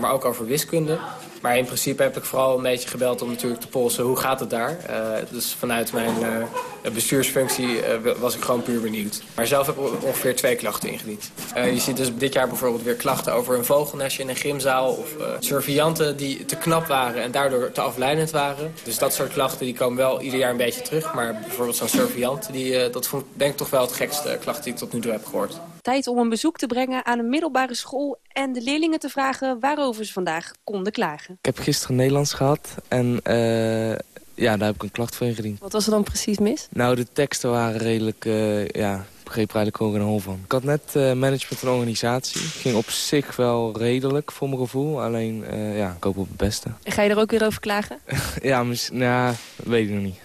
Maar ook over wiskunde. Maar in principe heb ik vooral een beetje gebeld om natuurlijk te polsen hoe gaat het daar. Uh, dus vanuit mijn uh, bestuursfunctie uh, was ik gewoon puur benieuwd. Maar zelf heb ik ongeveer twee klachten ingediend. je ziet dus dit jaar bijvoorbeeld weer klachten over een vogelnestje in een gymzaal... of surveillanten die te knap waren en daardoor te afleidend waren. Dus dat soort klachten die komen wel ieder jaar een beetje terug. Maar bijvoorbeeld zo'n surveillant, die, dat vond ik denk ik toch wel het gekste klacht die ik tot nu toe heb gehoord. Tijd om een bezoek te brengen aan een middelbare school... en de leerlingen te vragen waarover ze vandaag konden klagen. Ik heb gisteren Nederlands gehad en uh, ja, daar heb ik een klacht voor ingediend. Wat was er dan precies mis? Nou, de teksten waren redelijk, uh, ja, ik begreep er eigenlijk ook een hol van. Ik had net uh, management van organisatie. Ging op zich wel redelijk voor mijn gevoel, alleen ja, ik hoop op het beste. En ga je er ook weer over klagen? ja, nou, weet ik nog niet.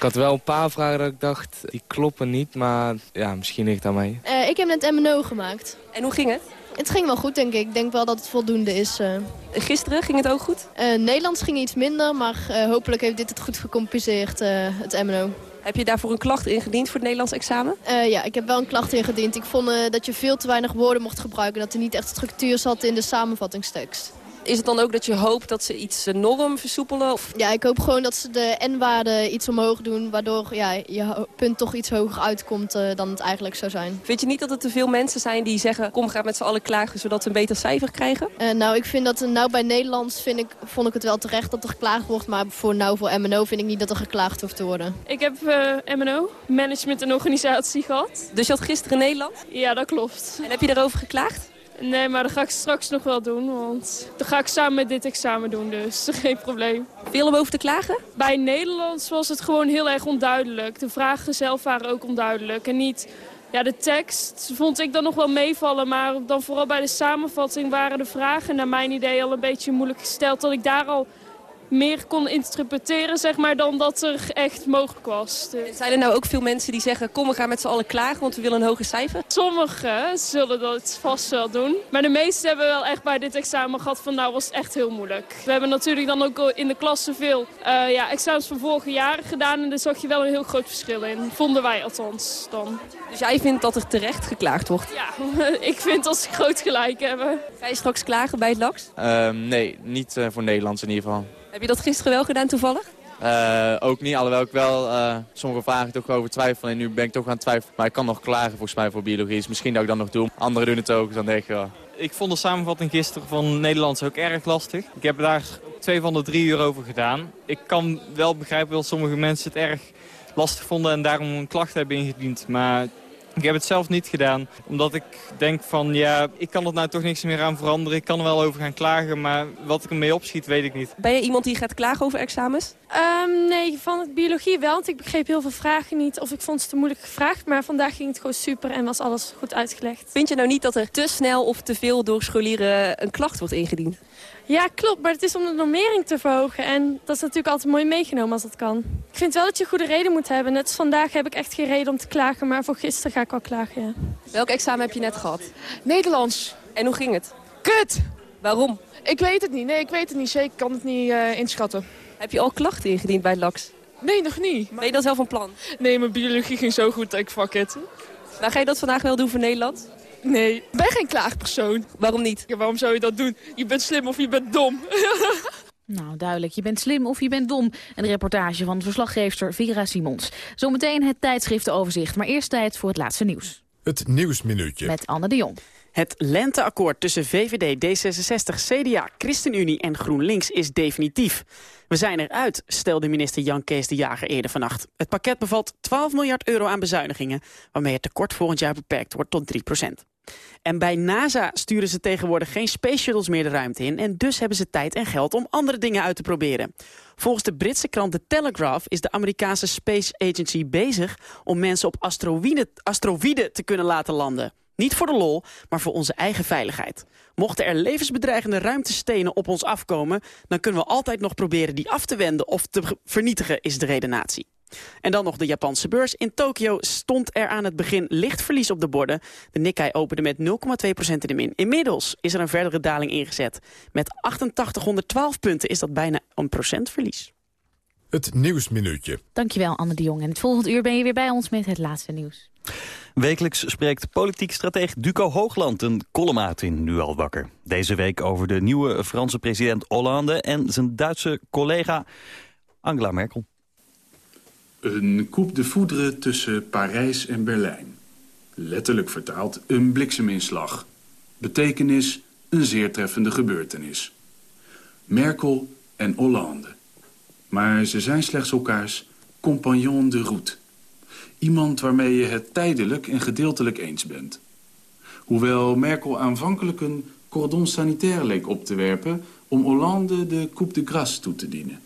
Ik had wel een paar vragen dat ik dacht, die kloppen niet, maar ja, misschien ligt aan mij. Uh, ik heb net MNO gemaakt. En hoe ging het? Het ging wel goed, denk ik. Ik denk wel dat het voldoende is. Uh. Gisteren ging het ook goed? Uh, Nederlands ging iets minder, maar uh, hopelijk heeft dit het goed gecompenseerd, het MNO. Heb je daarvoor een klacht ingediend voor het Nederlands examen? ja, ik heb wel een klacht ingediend. Ik vond dat je veel te weinig woorden mocht gebruiken. Dat er niet echt structuur zat in de samenvattingstekst. Is het dan ook dat je hoopt dat ze iets norm versoepelen? Of? Ja, ik hoop gewoon dat ze de N-waarde iets omhoog doen... waardoor ja, je punt toch iets hoger uitkomt uh, dan het eigenlijk zou zijn. Vind je niet dat er te veel mensen zijn die zeggen... kom, ga met z'n allen klagen, zodat ze een beter cijfer krijgen? Uh, nou, ik vind dat nou bij Nederlands vind ik, vond ik het wel terecht dat er geklaagd wordt... maar voor nou voor MNO vind ik niet dat er geklaagd hoeft te worden. Ik heb uh, MNO, management en organisatie gehad. Dus je had gisteren Nederland? Ja, dat klopt. En heb je daarover geklaagd? Nee, maar dat ga ik straks nog wel doen, want dat ga ik samen met dit examen doen, dus geen probleem. Veel om over te klagen? Bij Nederlands was het gewoon heel erg onduidelijk. De vragen zelf waren ook onduidelijk en niet... Ja, de tekst vond ik dan nog wel meevallen, maar dan vooral bij de samenvatting waren de vragen naar mijn idee al een beetje moeilijk gesteld. Dat ik daar al meer kon interpreteren zeg maar, dan dat er echt mogelijk was. Dus. Zijn er nou ook veel mensen die zeggen... kom, we gaan met z'n allen klagen, want we willen een hoger cijfer? Sommigen zullen dat vast wel doen. Maar de meesten hebben wel echt bij dit examen gehad van... nou was het echt heel moeilijk. We hebben natuurlijk dan ook in de klasse veel uh, ja, examens van vorige jaren gedaan... en daar zag je wel een heel groot verschil in. Vonden wij althans dan. Dus jij vindt dat er terecht geklaagd wordt? Ja, ik vind dat ze groot gelijk hebben. Ga je straks klagen bij het LAX? Uh, nee, niet uh, voor Nederlands in ieder geval. Heb je dat gisteren wel gedaan toevallig? Uh, ook niet, alhoewel ik wel uh, sommige vragen toch over twijfel. En nu ben ik toch aan het twijfelen. Maar ik kan nog klagen volgens mij voor biologie. Dus misschien dat ik dat nog doe. Anderen doen het ook, dus dan denk ik. Ik vond de samenvatting gisteren van Nederlands ook erg lastig. Ik heb daar twee van de drie uur over gedaan. Ik kan wel begrijpen dat sommige mensen het erg lastig vonden en daarom een klacht hebben ingediend. Maar ik heb het zelf niet gedaan, omdat ik denk van ja, ik kan er nou toch niks meer aan veranderen. Ik kan er wel over gaan klagen, maar wat ik ermee opschiet weet ik niet. Ben je iemand die gaat klagen over examens? Um, nee, van het biologie wel, want ik begreep heel veel vragen niet. Of ik vond ze te moeilijk gevraagd, maar vandaag ging het gewoon super en was alles goed uitgelegd. Vind je nou niet dat er te snel of te veel door scholieren een klacht wordt ingediend? Ja, klopt. Maar het is om de normering te verhogen. En dat is natuurlijk altijd mooi meegenomen als dat kan. Ik vind wel dat je een goede reden moet hebben. Net als vandaag heb ik echt geen reden om te klagen. Maar voor gisteren ga ik wel klagen, ja. Welk examen heb je net gehad? Nederlands. En hoe ging het? Kut! Waarom? Ik weet het niet. Nee, ik weet het niet zeker. Ik kan het niet uh, inschatten. Heb je al klachten ingediend bij LAX? Nee, nog niet. Ben je dat zelf van plan? Nee, mijn biologie ging zo goed dat ik fuck it. Nou, ga je dat vandaag wel doen voor Nederland? Nee, ik ben geen klaagpersoon. Waarom niet? Ja, waarom zou je dat doen? Je bent slim of je bent dom. Nou, duidelijk. Je bent slim of je bent dom. Een reportage van verslaggeefster Vera Simons. Zometeen het tijdschriftenoverzicht, maar eerst tijd voor het laatste nieuws. Het Nieuwsminuutje. Met Anne de Jong. Het lenteakkoord tussen VVD, D66, CDA, ChristenUnie en GroenLinks is definitief. We zijn eruit, stelde minister Jan Kees de Jager eerder vannacht. Het pakket bevat 12 miljard euro aan bezuinigingen... waarmee het tekort volgend jaar beperkt wordt tot 3 procent. En bij NASA sturen ze tegenwoordig geen space shuttles meer de ruimte in... en dus hebben ze tijd en geld om andere dingen uit te proberen. Volgens de Britse krant The Telegraph is de Amerikaanse Space Agency bezig... om mensen op asteroïden, te kunnen laten landen. Niet voor de lol, maar voor onze eigen veiligheid. Mochten er levensbedreigende ruimtestenen op ons afkomen... dan kunnen we altijd nog proberen die af te wenden of te vernietigen, is de redenatie. En dan nog de Japanse beurs. In Tokio stond er aan het begin licht verlies op de borden. De Nikkei opende met 0,2% in de min. Inmiddels is er een verdere daling ingezet. Met 8812 punten is dat bijna een procent verlies. Het Nieuwsminuutje. Dankjewel, Anne de Jong. En het volgende uur ben je weer bij ons met het laatste nieuws. Wekelijks spreekt politiek stratege Duco Hoogland een column uit in Nu al wakker. Deze week over de nieuwe Franse president Hollande en zijn Duitse collega Angela Merkel. Een coup de foudre tussen Parijs en Berlijn. Letterlijk vertaald een blikseminslag. Betekenis een zeer treffende gebeurtenis. Merkel en Hollande. Maar ze zijn slechts elkaars compagnon de route. Iemand waarmee je het tijdelijk en gedeeltelijk eens bent. Hoewel Merkel aanvankelijk een cordon sanitaire leek op te werpen... om Hollande de coup de grâce toe te dienen.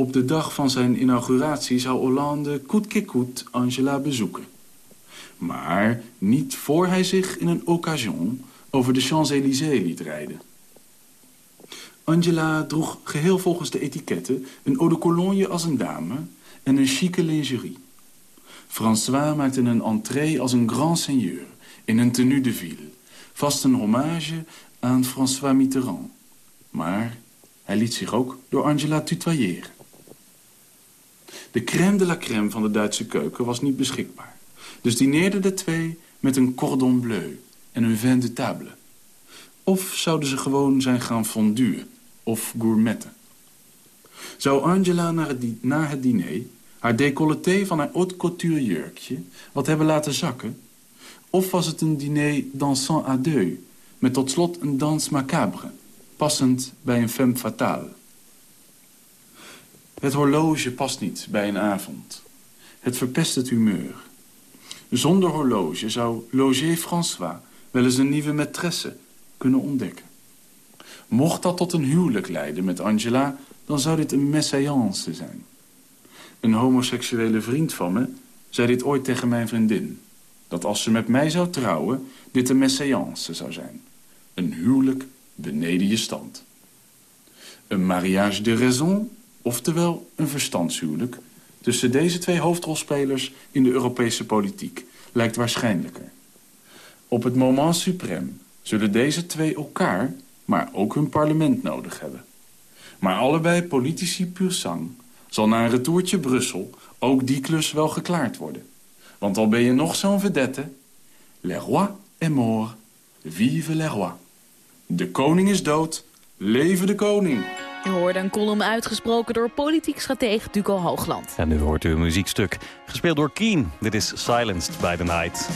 Op de dag van zijn inauguratie zou Hollande coûte Angela bezoeken. Maar niet voor hij zich in een occasion over de Champs-Élysées liet rijden. Angela droeg geheel volgens de etiketten een eau de cologne als een dame en een chique lingerie. François maakte een entrée als een grand seigneur in een tenue de ville. Vast een hommage aan François Mitterrand. Maar hij liet zich ook door Angela tutoyeren. De crème de la crème van de Duitse keuken was niet beschikbaar. Dus dineerden de twee met een cordon bleu en een vin de table. Of zouden ze gewoon zijn gaan fonduen of gourmetten. Zou Angela na het, na het diner haar décolleté van haar haute couture jurkje wat hebben laten zakken? Of was het een diner dansant à deux, met tot slot een dans macabre, passend bij een femme fatale? Het horloge past niet bij een avond. Het verpest het humeur. Zonder horloge zou Loger François wel eens een nieuwe maîtresse kunnen ontdekken. Mocht dat tot een huwelijk leiden met Angela, dan zou dit een mésalliance zijn. Een homoseksuele vriend van me zei dit ooit tegen mijn vriendin. Dat als ze met mij zou trouwen, dit een mésalliance zou zijn. Een huwelijk beneden je stand. Een mariage de raison Oftewel een verstandshuwelijk tussen deze twee hoofdrolspelers in de Europese politiek lijkt waarschijnlijker. Op het moment suprême zullen deze twee elkaar, maar ook hun parlement nodig hebben. Maar allebei politici puur sang zal na een retourtje Brussel ook die klus wel geklaard worden. Want al ben je nog zo'n vedette, le roi est mort, vive le roi. De koning is dood, leven de koning. U hoorde een column uitgesproken door politiek strateeg Duco Hoogland. En nu hoort u een muziekstuk, gespeeld door Keen. Dit is Silenced by the Night.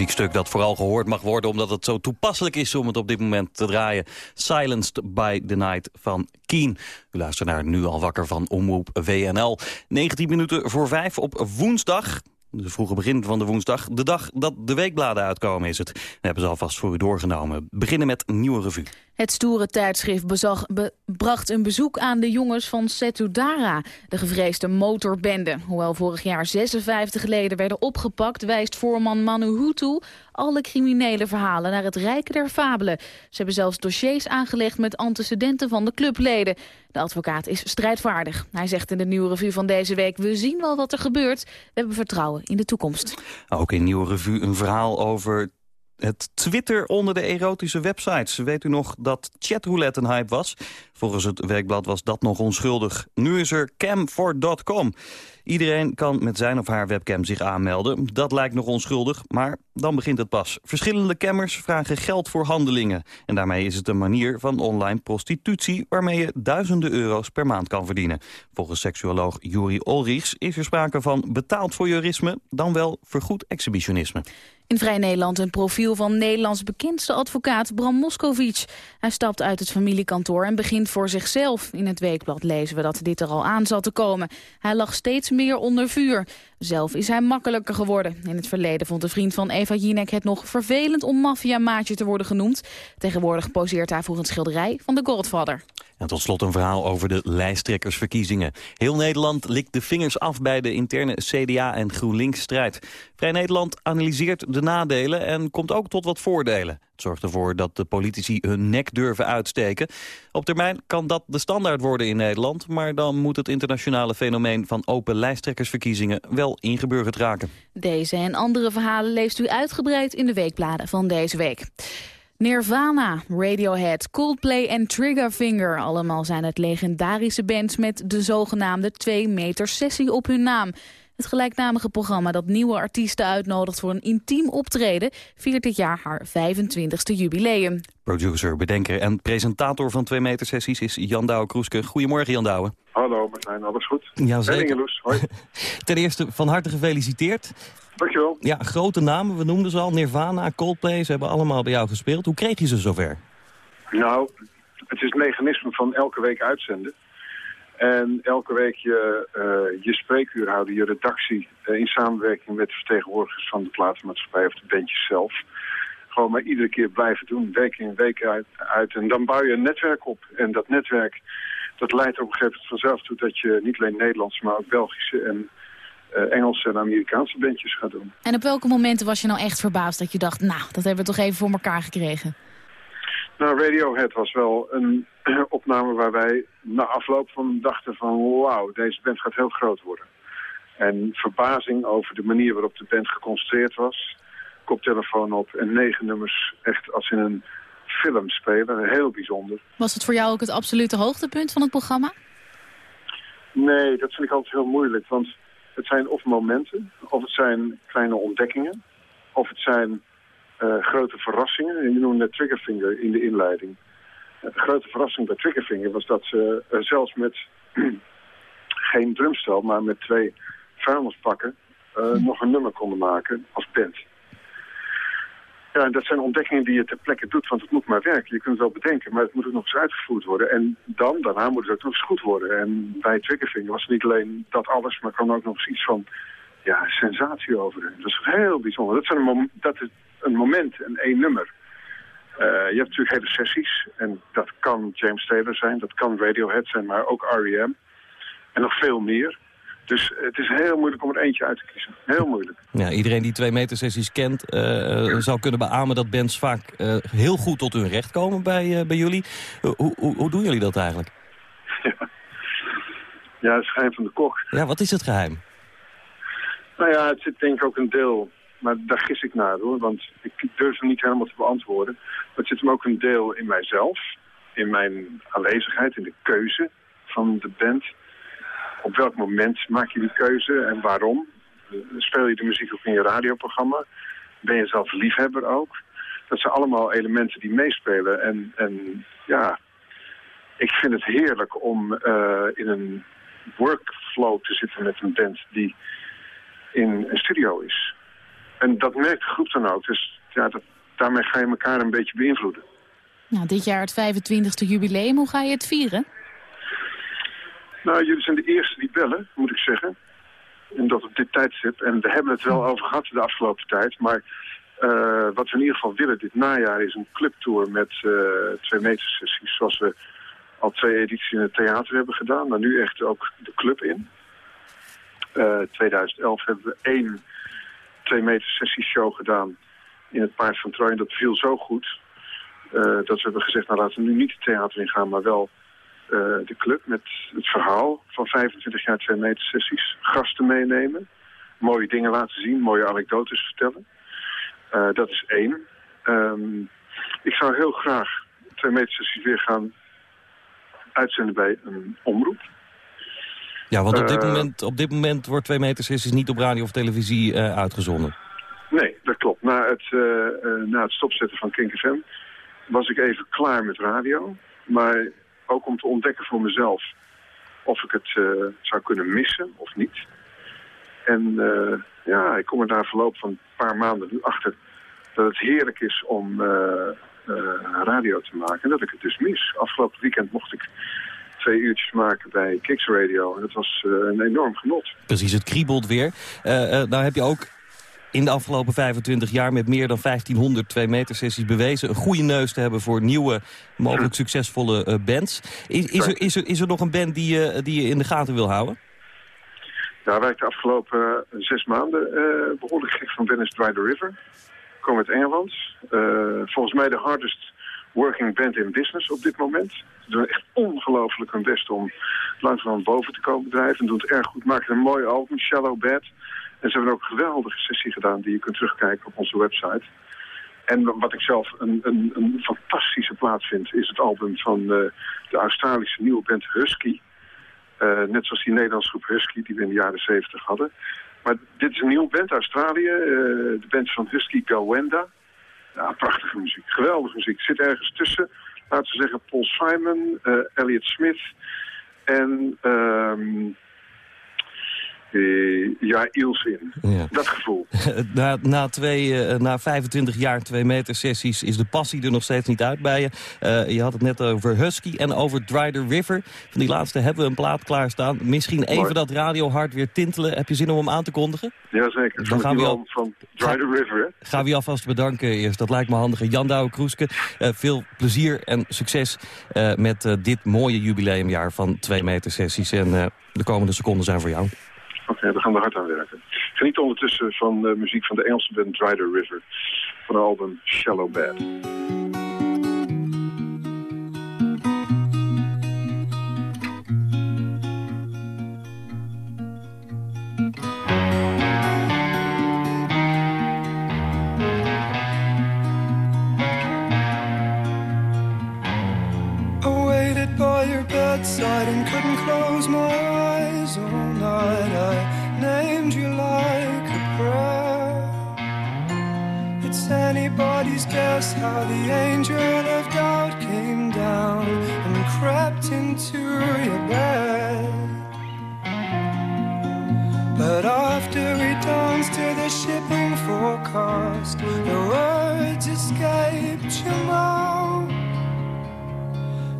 Muziekstuk dat vooral gehoord mag worden omdat het zo toepasselijk is om het op dit moment te draaien. Silenced by the Night van Keen. U luistert naar Nu al wakker van Omroep WNL. 19 minuten voor 5 op woensdag. De vroege begin van de woensdag. De dag dat de weekbladen uitkomen is het. Dat hebben ze alvast voor u doorgenomen. Beginnen met nieuwe revue. Het stoere tijdschrift bezag, be- bracht een bezoek aan de jongens van Setudara, de gevreesde motorbende. Hoewel vorig jaar 56 leden werden opgepakt, wijst voorman Manu Hutu alle criminele verhalen naar het rijke der fabelen. Ze hebben zelfs dossiers aangelegd met antecedenten van de clubleden. De advocaat is strijdvaardig. Hij zegt in de nieuwe revue van deze week, we zien wel wat er gebeurt. We hebben vertrouwen in de toekomst. Ook in Nieuwe Revue een verhaal over het Twitter onder de erotische websites. Weet u nog dat chatroulette een hype was? Volgens het werkblad was dat nog onschuldig. Nu is er cam4.com. Iedereen kan met zijn of haar webcam zich aanmelden. Dat lijkt nog onschuldig, maar dan begint het pas. Verschillende cammers vragen geld voor handelingen. En daarmee is het een manier van online prostitutie... waarmee je duizenden euro's per maand kan verdienen. Volgens seksuoloog Juri Olrichs is er sprake van betaald voyeurisme... dan wel vergoed exhibitionisme. In Vrij Nederland een profiel van Nederlands bekendste advocaat Bram Moskovic. Hij stapt uit het familiekantoor en begint voor zichzelf. In het weekblad lezen we dat dit er al aan zat te komen. Hij lag steeds meer onder vuur. Zelf is hij makkelijker geworden. In het verleden vond de vriend van Eva Jinek het nog vervelend om maffiamaatje te worden genoemd. Tegenwoordig poseert hij voor een schilderij van de Godfather. En tot slot een verhaal over de lijsttrekkersverkiezingen. Heel Nederland likt de vingers af bij de interne CDA- en GroenLinks-strijd. Vrij Nederland analyseert de nadelen en komt ook tot wat voordelen. Het zorgt ervoor dat de politici hun nek durven uitsteken. Op termijn kan dat de standaard worden in Nederland... maar dan moet het internationale fenomeen van open lijsttrekkersverkiezingen... wel ingeburgerd raken. Deze en andere verhalen leest u uitgebreid in de weekbladen van deze week. Nirvana, Radiohead, Coldplay en Triggerfinger. Allemaal zijn het legendarische bands met de zogenaamde 2 meter sessie op hun naam. Het gelijknamige programma dat nieuwe artiesten uitnodigt voor een intiem optreden... viert dit jaar haar 25e jubileum. Producer, bedenker en presentator van 2 meter sessies is Jan Douwe Kroeske. Goedemorgen Jan Douwe. Hallo Martijn, alles goed? Jazeker. Hey, Ingeloes, hoi. Ten eerste van harte gefeliciteerd. Dankjewel. Ja, grote namen, we noemden ze al. Nirvana, Coldplay, ze hebben allemaal bij jou gespeeld. Hoe kreeg je ze zover? Nou, het is het mechanisme van elke week uitzenden. En elke week je, eh, je spreekuur houden, je redactie... eh, in samenwerking met de vertegenwoordigers van de platenmaatschappij of de bandjes zelf... gewoon maar iedere keer blijven doen, week in, week uit, uit. En dan bouw je een netwerk op. En dat netwerk, dat leidt op een gegeven moment vanzelf toe... dat je niet alleen Nederlandse, maar ook Belgische en eh, Engelse en Amerikaanse bandjes gaat doen. En op welke momenten was je nou echt verbaasd dat je dacht... nou, dat hebben we toch even voor elkaar gekregen? Nou, Radiohead was wel een opname waar wij na afloop van dachten van... wauw, deze band gaat heel groot worden. En verbazing over de manier waarop de band geconstrueerd was. Koptelefoon op en negen nummers echt als in een film spelen. Heel bijzonder. Was het voor jou ook het absolute hoogtepunt van het programma? Nee, dat vind ik altijd heel moeilijk. Want het zijn of momenten, of het zijn kleine ontdekkingen... of het zijn eh, grote verrassingen. Je noemde net Triggerfinger in de inleiding. De grote verrassing bij Triggerfinger was dat ze eh, zelfs met geen drumstel, maar met twee vuilnispakken eh, nog een nummer konden maken als band. Ja, en dat zijn ontdekkingen die je ter plekke doet, want het moet maar werken. Je kunt het wel bedenken, maar het moet ook nog eens uitgevoerd worden. En dan, daarna moet het ook nog eens goed worden. En bij Triggerfinger was het niet alleen dat alles, maar kwam ook nog eens iets van ja, sensatie over. Dat is heel bijzonder. Dat, zijn een dat is een moment en één nummer. Eh, je hebt natuurlijk hele sessies. En dat kan James Taylor zijn, dat kan Radiohead zijn, maar ook R.E.M. En nog veel meer. Dus het is heel moeilijk om er eentje uit te kiezen. Heel moeilijk. Ja, iedereen die 2 meter sessies kent, eh, zou kunnen beamen dat bands vaak eh, heel goed tot hun recht komen bij, eh, bij jullie. Eh, hoe, hoe, hoe doen jullie dat eigenlijk? Ja, het geheim van de kok. Ja, wat is het geheim? Nou ja, het zit denk ik ook een deel, maar daar gis ik naar hoor, want ik durf hem niet helemaal te beantwoorden. Maar het zit hem ook een deel in mijzelf, in mijn aanwezigheid, in de keuze van de band. Op welk moment maak je die keuze en waarom? Speel je de muziek ook in je radioprogramma? Ben je zelf liefhebber ook? Dat zijn allemaal elementen die meespelen. En, en ja, ik vind het heerlijk om eh, in een workflow te zitten met een band die in een studio is. En dat merkt de groep dan ook. Dus ja, dat, daarmee ga je elkaar een beetje beïnvloeden. Nou, dit jaar het 25e jubileum, hoe ga je het vieren? Nou, jullie zijn de eerste die bellen, moet ik zeggen. En dat op dit tijdstip. En we hebben het wel over gehad de afgelopen tijd. Maar uh, wat we in ieder geval willen dit najaar is een clubtour met uh, twee metersessies. Zoals we al twee edities in het theater hebben gedaan. Maar nu echt ook de club in. Uh, 2011 hebben we één twee meter sessie show gedaan in het Paard van Troje. En dat viel zo goed dat we hebben gezegd, nou laten we nu niet het theater ingaan, maar wel uh, de club met het verhaal van 25 jaar twee meter sessies. Gasten meenemen, mooie dingen laten zien, mooie anekdotes vertellen. Uh, dat is één. Um, ik zou heel graag twee meter sessies weer gaan uitzenden bij een omroep. Ja, want op dit, Uh, moment, op dit moment wordt twee meter sessies niet op radio of televisie uh, uitgezonden. Nee, dat klopt. Na het, uh, na het stopzetten van Kink FM was ik even klaar met radio. Maar ook om te ontdekken voor mezelf of ik het zou kunnen missen of niet. En uh, ja, ik kom er na verloop van een paar maanden nu achter dat het heerlijk is om uh, radio te maken. En dat ik het dus mis. Afgelopen weekend mocht ik twee uurtjes maken bij Kicks Radio. En dat was een enorm genot. Precies, het kriebelt weer. nou heb je ook in de afgelopen 25 jaar met meer dan 1500 2 meter sessies bewezen... een goede neus te hebben voor nieuwe, mogelijk succesvolle uh, bands. Is, is, er, is, er, is er nog een band die, uh, die je in de gaten wil houden? Daar waar ik de afgelopen uh, zes maanden behoorlijk gek van ben is Dry the River. Ik kom uit Engeland. volgens mij de hardest working band in business op dit moment. Ze doen echt ongelooflijk hun best om langzaam boven te komen drijven. En doen het erg goed. Maken een mooi album, Shallow Bad... En ze hebben ook een geweldige sessie gedaan die je kunt terugkijken op onze website. En wat ik zelf een, een, een fantastische plaat vind, is het album van uh, de Australische nieuwe band Husky. Uh, net zoals die Nederlandse groep Husky die we in de jaren 70 hadden. Maar dit is een nieuwe band, Australië. Uh, de band van Husky Gawenda. Ja, prachtige muziek, geweldige muziek. Zit ergens tussen, laten we zeggen, Paul Simon, Elliot Smith en... Um, uh, ja, Iels in. Ja. Dat gevoel. na, na, twee, uh, na 25 jaar twee meter sessies is de passie er nog steeds niet uit bij je. Uh, je had het net over Husky en over Dry the River. Van die laatste hebben we een plaat klaarstaan. Misschien even Mooi. dat radiohard weer tintelen. Heb je zin om hem aan te kondigen? Jazeker. Dan gaan we al van Dry the River. Hè? Gaan we je alvast bedanken eerst. Dat lijkt me handig. Jan Douwe Kroeske, veel plezier en succes met dit mooie jubileumjaar van twee meter sessies. En de komende seconden zijn voor jou. Okay, we gaan er hard aan werken. Geniet ondertussen van de muziek van de Engelse band the River. Van het album Shallow Bad. waited by your bedside and couldn't close my eyes all night. I named you like a prayer. It's anybody's guess how the angel of doubt came down and crept into your bed. But after we danced to the shipping forecast, the words escaped your mouth.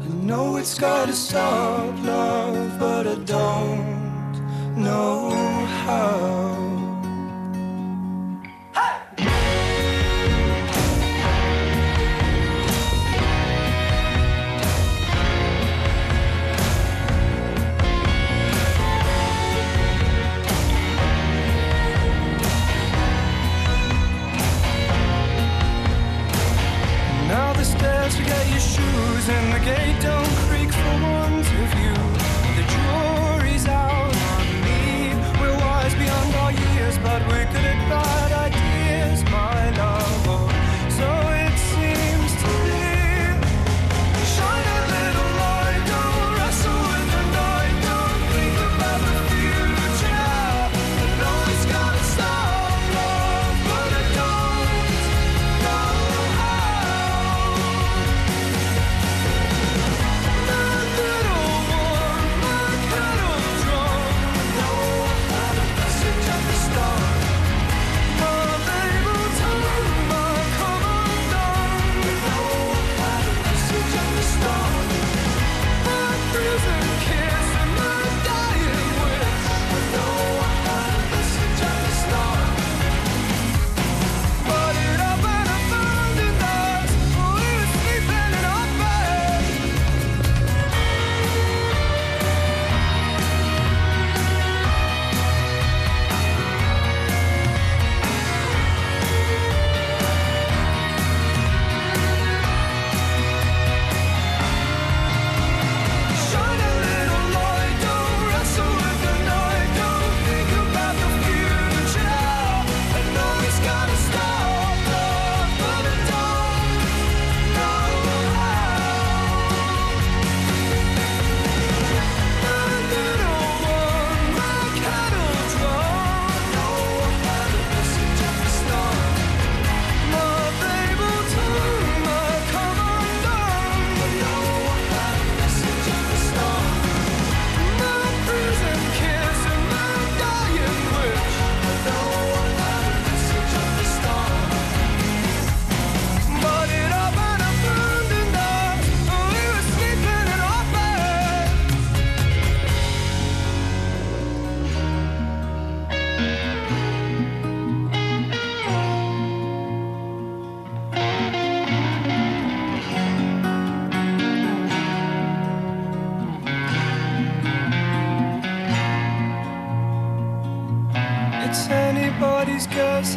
I know it's gotta stop, love, but I don't know how. Now the stairs, forget your shoes, and the gate don't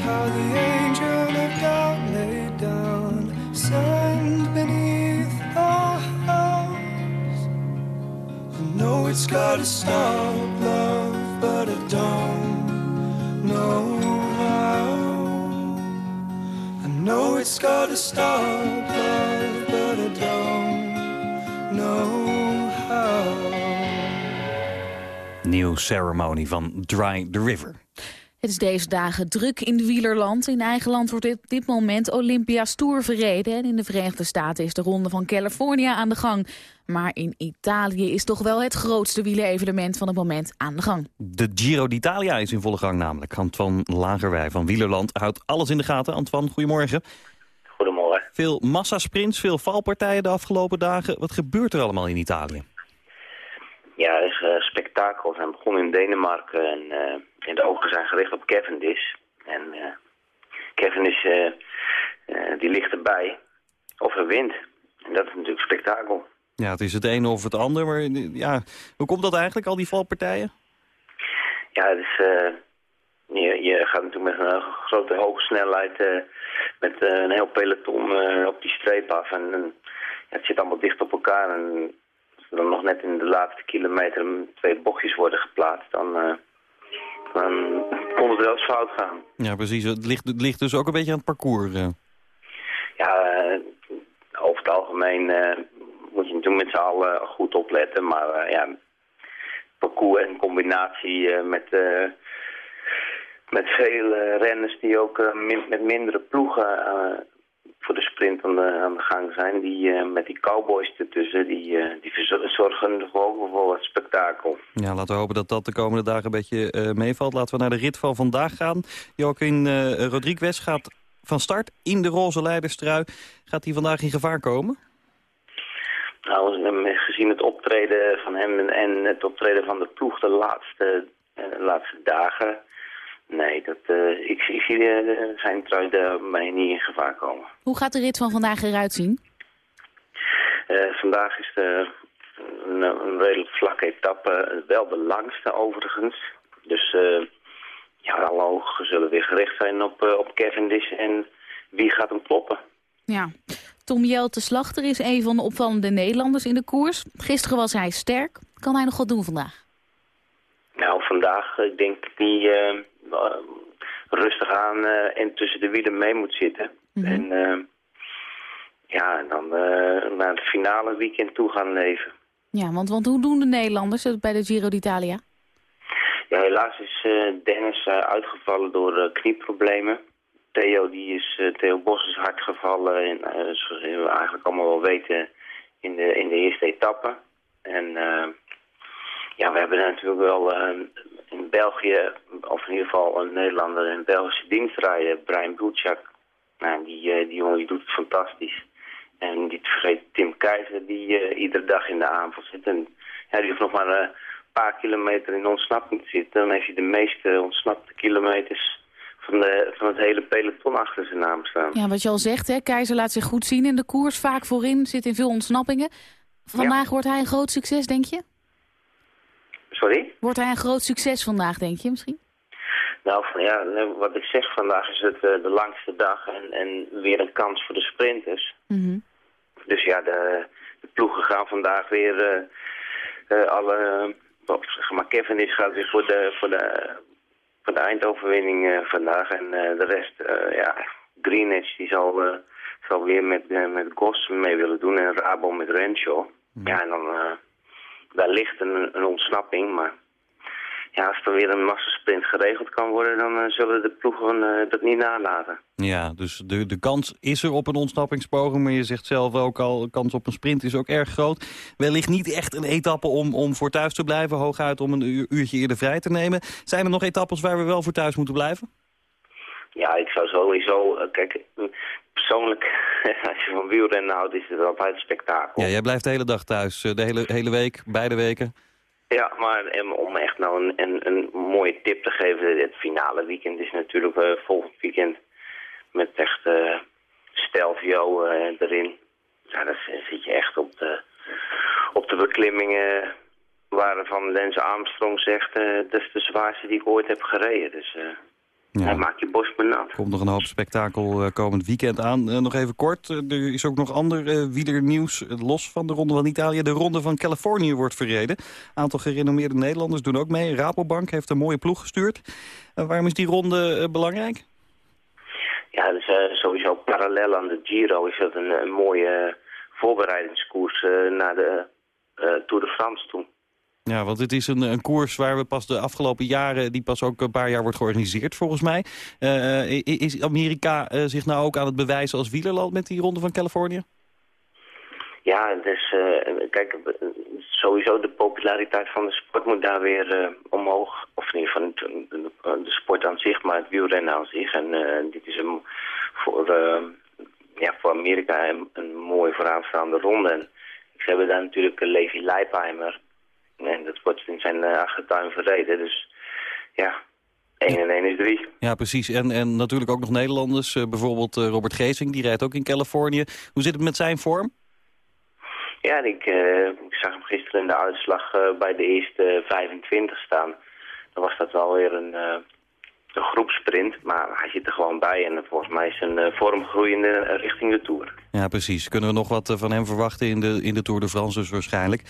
how the angel of laid down sand beneath our house. I know it's gotta stop, love, but I don't know how. I know it's gotta stop, love, but I don't know how. Nieuw Ceremony van Dry the River. Het is deze dagen druk in de wielerland. In eigen land wordt op dit moment Olympia's Tour verreden. En in de Verenigde Staten is de Ronde van California aan de gang. Maar in Italië is toch wel het grootste wielerevenement van het moment aan de gang. De Giro d'Italia is in volle gang namelijk. Antoine Lagerwij van Wielerland houdt alles in de gaten. Antoine, goedemorgen. Goedemorgen. Veel massasprints, veel valpartijen de afgelopen dagen. Wat gebeurt er allemaal in Italië? Ja, er is eh, spektakel. We zijn begonnen in Denemarken en, eh, en de ogen zijn gericht op Cavendish. En eh Cavendish, eh, eh, die ligt erbij. Of er wint. En dat is natuurlijk spektakel. Ja, het is het ene of het ander. Maar ja, hoe komt dat eigenlijk, al die valpartijen? Ja, het is, je, je gaat natuurlijk met een grote hoge snelheid met een heel peloton op die streep af. En, en ja, het zit allemaal dicht op elkaar. En als er dan nog net in de laatste kilometer twee bochtjes worden geplaatst, dan, dan kon het wel eens fout gaan. Ja, precies. Het ligt, het ligt dus ook een beetje aan het parcours. eh. Ja, eh, over het algemeen eh, moet je natuurlijk met z'n allen goed opletten. Maar ja, parcours in combinatie met, met veel renners die ook min- met mindere ploegen voor de sprint aan de, aan de gang zijn. Die eh, met die cowboys ertussen, die, eh, die zorgen gewoon voor wat spektakel. Ja, laten we hopen dat dat de komende dagen een beetje eh, meevalt. Laten we naar de rit van vandaag gaan. Joaquin eh Rodriguez gaat van start in de roze leiderstrui. Gaat hij vandaag in gevaar komen? Nou, gezien het optreden van hem en- het optreden van de ploeg de laatste, eh, laatste dagen... Nee, dat, eh, ik, ik zie eh, zijn trui daarmee niet in gevaar komen. Hoe gaat de rit van vandaag eruit zien? Eh, vandaag is de, een, een redelijk vlakke etappe, wel de langste overigens. Dus ja, alle ogen zullen weer gericht zijn op, op Cavendish en wie gaat hem kloppen. Ja. Tom Jelte Slachter is een van de opvallende Nederlanders in de koers. Gisteren was hij sterk. Kan hij nog wat doen vandaag? Nou, vandaag, ik denk die rustig aan eh, en tussen de wielen mee moet zitten. En eh, ja, en dan eh, naar het finale weekend toe gaan leven. Ja, want, want hoe doen de Nederlanders het bij de Giro d'Italia? Ja, helaas is eh, Dennis eh, uitgevallen door eh, knieproblemen. Theo, die is, eh, Theo Bos is hard gevallen, en, eh, zoals we eigenlijk allemaal wel weten, in de, in de eerste etappe. En eh, ja, we hebben natuurlijk wel eh, in België, of in ieder geval een Nederlander in Belgische dienst rijden, Brian Buchak. Nou, die, eh, die jongen die doet het fantastisch. En niet te vergeten Tim Keizer, die eh, iedere dag in de aanval zit. En ja, die hoeft nog maar een paar kilometer in ontsnapping te zitten. Dan heeft hij de meeste ontsnapte kilometers van, de, van het hele peloton achter zijn naam staan. Ja, wat je al zegt, hè, Keizer laat zich goed zien in de koers. Vaak voorin, zit in veel ontsnappingen. Vandaag wordt hij een groot succes, denk je? Sorry? Wordt hij een groot succes vandaag, denk je misschien? Nou, van, ja, nee, wat ik zeg, vandaag is het eh, de langste dag en, en weer een kans voor de sprinters. Dus ja, de, de ploegen gaan vandaag weer eh, eh, alle... Uh, zeg maar Cavendish gaat weer voor de, voor de, voor de eindoverwinning vandaag. En eh, de rest, eh, ja, Greenwich die zal, eh, zal weer met, met Goss mee willen doen en Rabo met Renshaw. Ja, en dan eh wellicht een, een ontsnapping, maar ja, als er weer een massasprint geregeld kan worden, dan eh, zullen de ploegen eh, dat niet nalaten. Ja, dus de, de kans is er op een ontsnappingspoging. Maar je zegt zelf ook al, de kans op een sprint is ook erg groot. Wellicht niet echt een etappe om, om voor thuis te blijven. Hooguit om een uur- uurtje eerder vrij te nemen. Zijn er nog etappes waar we wel voor thuis moeten blijven? Ja, ik zou sowieso, eh, kijk, persoonlijk, als je van wielrennen houdt, is het altijd een spektakel. Ja, jij blijft de hele dag thuis. eh, De hele, hele week, beide weken. Ja, maar em, om echt nou een, een, een mooie tip te geven, het finale weekend is natuurlijk eh, volgend weekend met echt eh Stelvio eh, erin. Ja, dan zit je echt op de, op de beklimmingen waarvan Lance Armstrong zegt, eh, dat is de zwaarste die ik ooit heb gereden. Dus eh Ja. maakt je borst maar nat. komt nog een hoop spektakel eh, komend weekend aan. Eh, nog even kort, eh, er is ook nog ander wielernieuws. Los van de Ronde van Italië. De Ronde van Californië wordt verreden. aantal gerenommeerde Nederlanders doen ook mee. Rabobank heeft een mooie ploeg gestuurd. Waarom is die ronde belangrijk? Ja, dus sowieso parallel aan de Giro is dat een, een mooie voorbereidingskoers naar de eh, Tour de France toe. Ja, want het is een, een koers waar we pas de afgelopen jaren... die pas ook een paar jaar wordt georganiseerd, volgens mij. Eh, i- is Amerika eh, zich nou ook aan het bewijzen als wielerland... met die Ronde van Californië? Ja, dus eh, kijk, eh, sowieso de populariteit van de sport moet daar weer eh, omhoog. Of niet de, de- sport aan zich, maar het wielrennen aan zich. En eh, dit is een, voor, eh, ja, voor Amerika een, mooie vooraanstaande ronde. En ze hebben daar natuurlijk eh, Levi Leipheimer. En dat wordt in zijn achtertuin verreden. Dus ja, 1 en 1 is 3. Ja, precies. En, en natuurlijk ook nog Nederlanders. eh, bijvoorbeeld eh, Robert Geesing, die rijdt ook in Californië. Hoe zit het met zijn vorm? Ja, ik, eh, ik zag hem gisteren in de uitslag eh, bij de eerste 25 staan. Dan was dat wel weer een, eh, een groepsprint, maar hij zit er gewoon bij. En volgens mij is zijn eh, vorm groeiende eh, richting de Tour. Ja, precies. Kunnen we nog wat eh, van hem verwachten in de, in de Tour de France dus waarschijnlijk.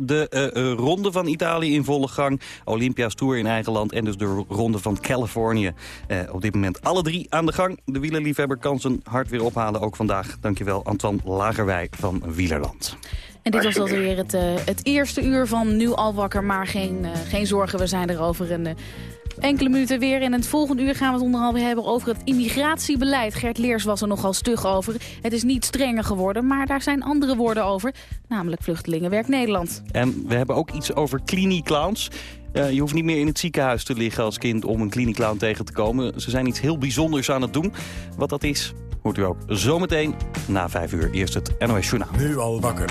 De ronde van Italië in volle gang. Olympia's Tour in eigen land en dus de ro- ronde van Californië. Op dit moment alle drie aan de gang. De wielerliefhebber kan zijn hart weer ophalen, ook vandaag. Dankjewel Antoine Lagerwij van Wielerland. En dit was alweer het, eh, het eerste uur van Nu al wakker. Maar geen, eh, geen zorgen, we zijn er over een... eh, Enkele minuten weer. In het volgende uur gaan we het onder andere hebben over het immigratiebeleid. Gert Leers was er nogal stug over. Het is niet strenger geworden, maar daar zijn andere woorden over. Namelijk Vluchtelingenwerk Nederland. En we hebben ook iets over clowns. Eh, je hoeft niet meer in het ziekenhuis te liggen als kind om een clown tegen te komen. Ze zijn iets heel bijzonders aan het doen. Wat dat is, hoort u ook zometeen na vijf uur. Eerst het NOS Journaal. Nu al wakker.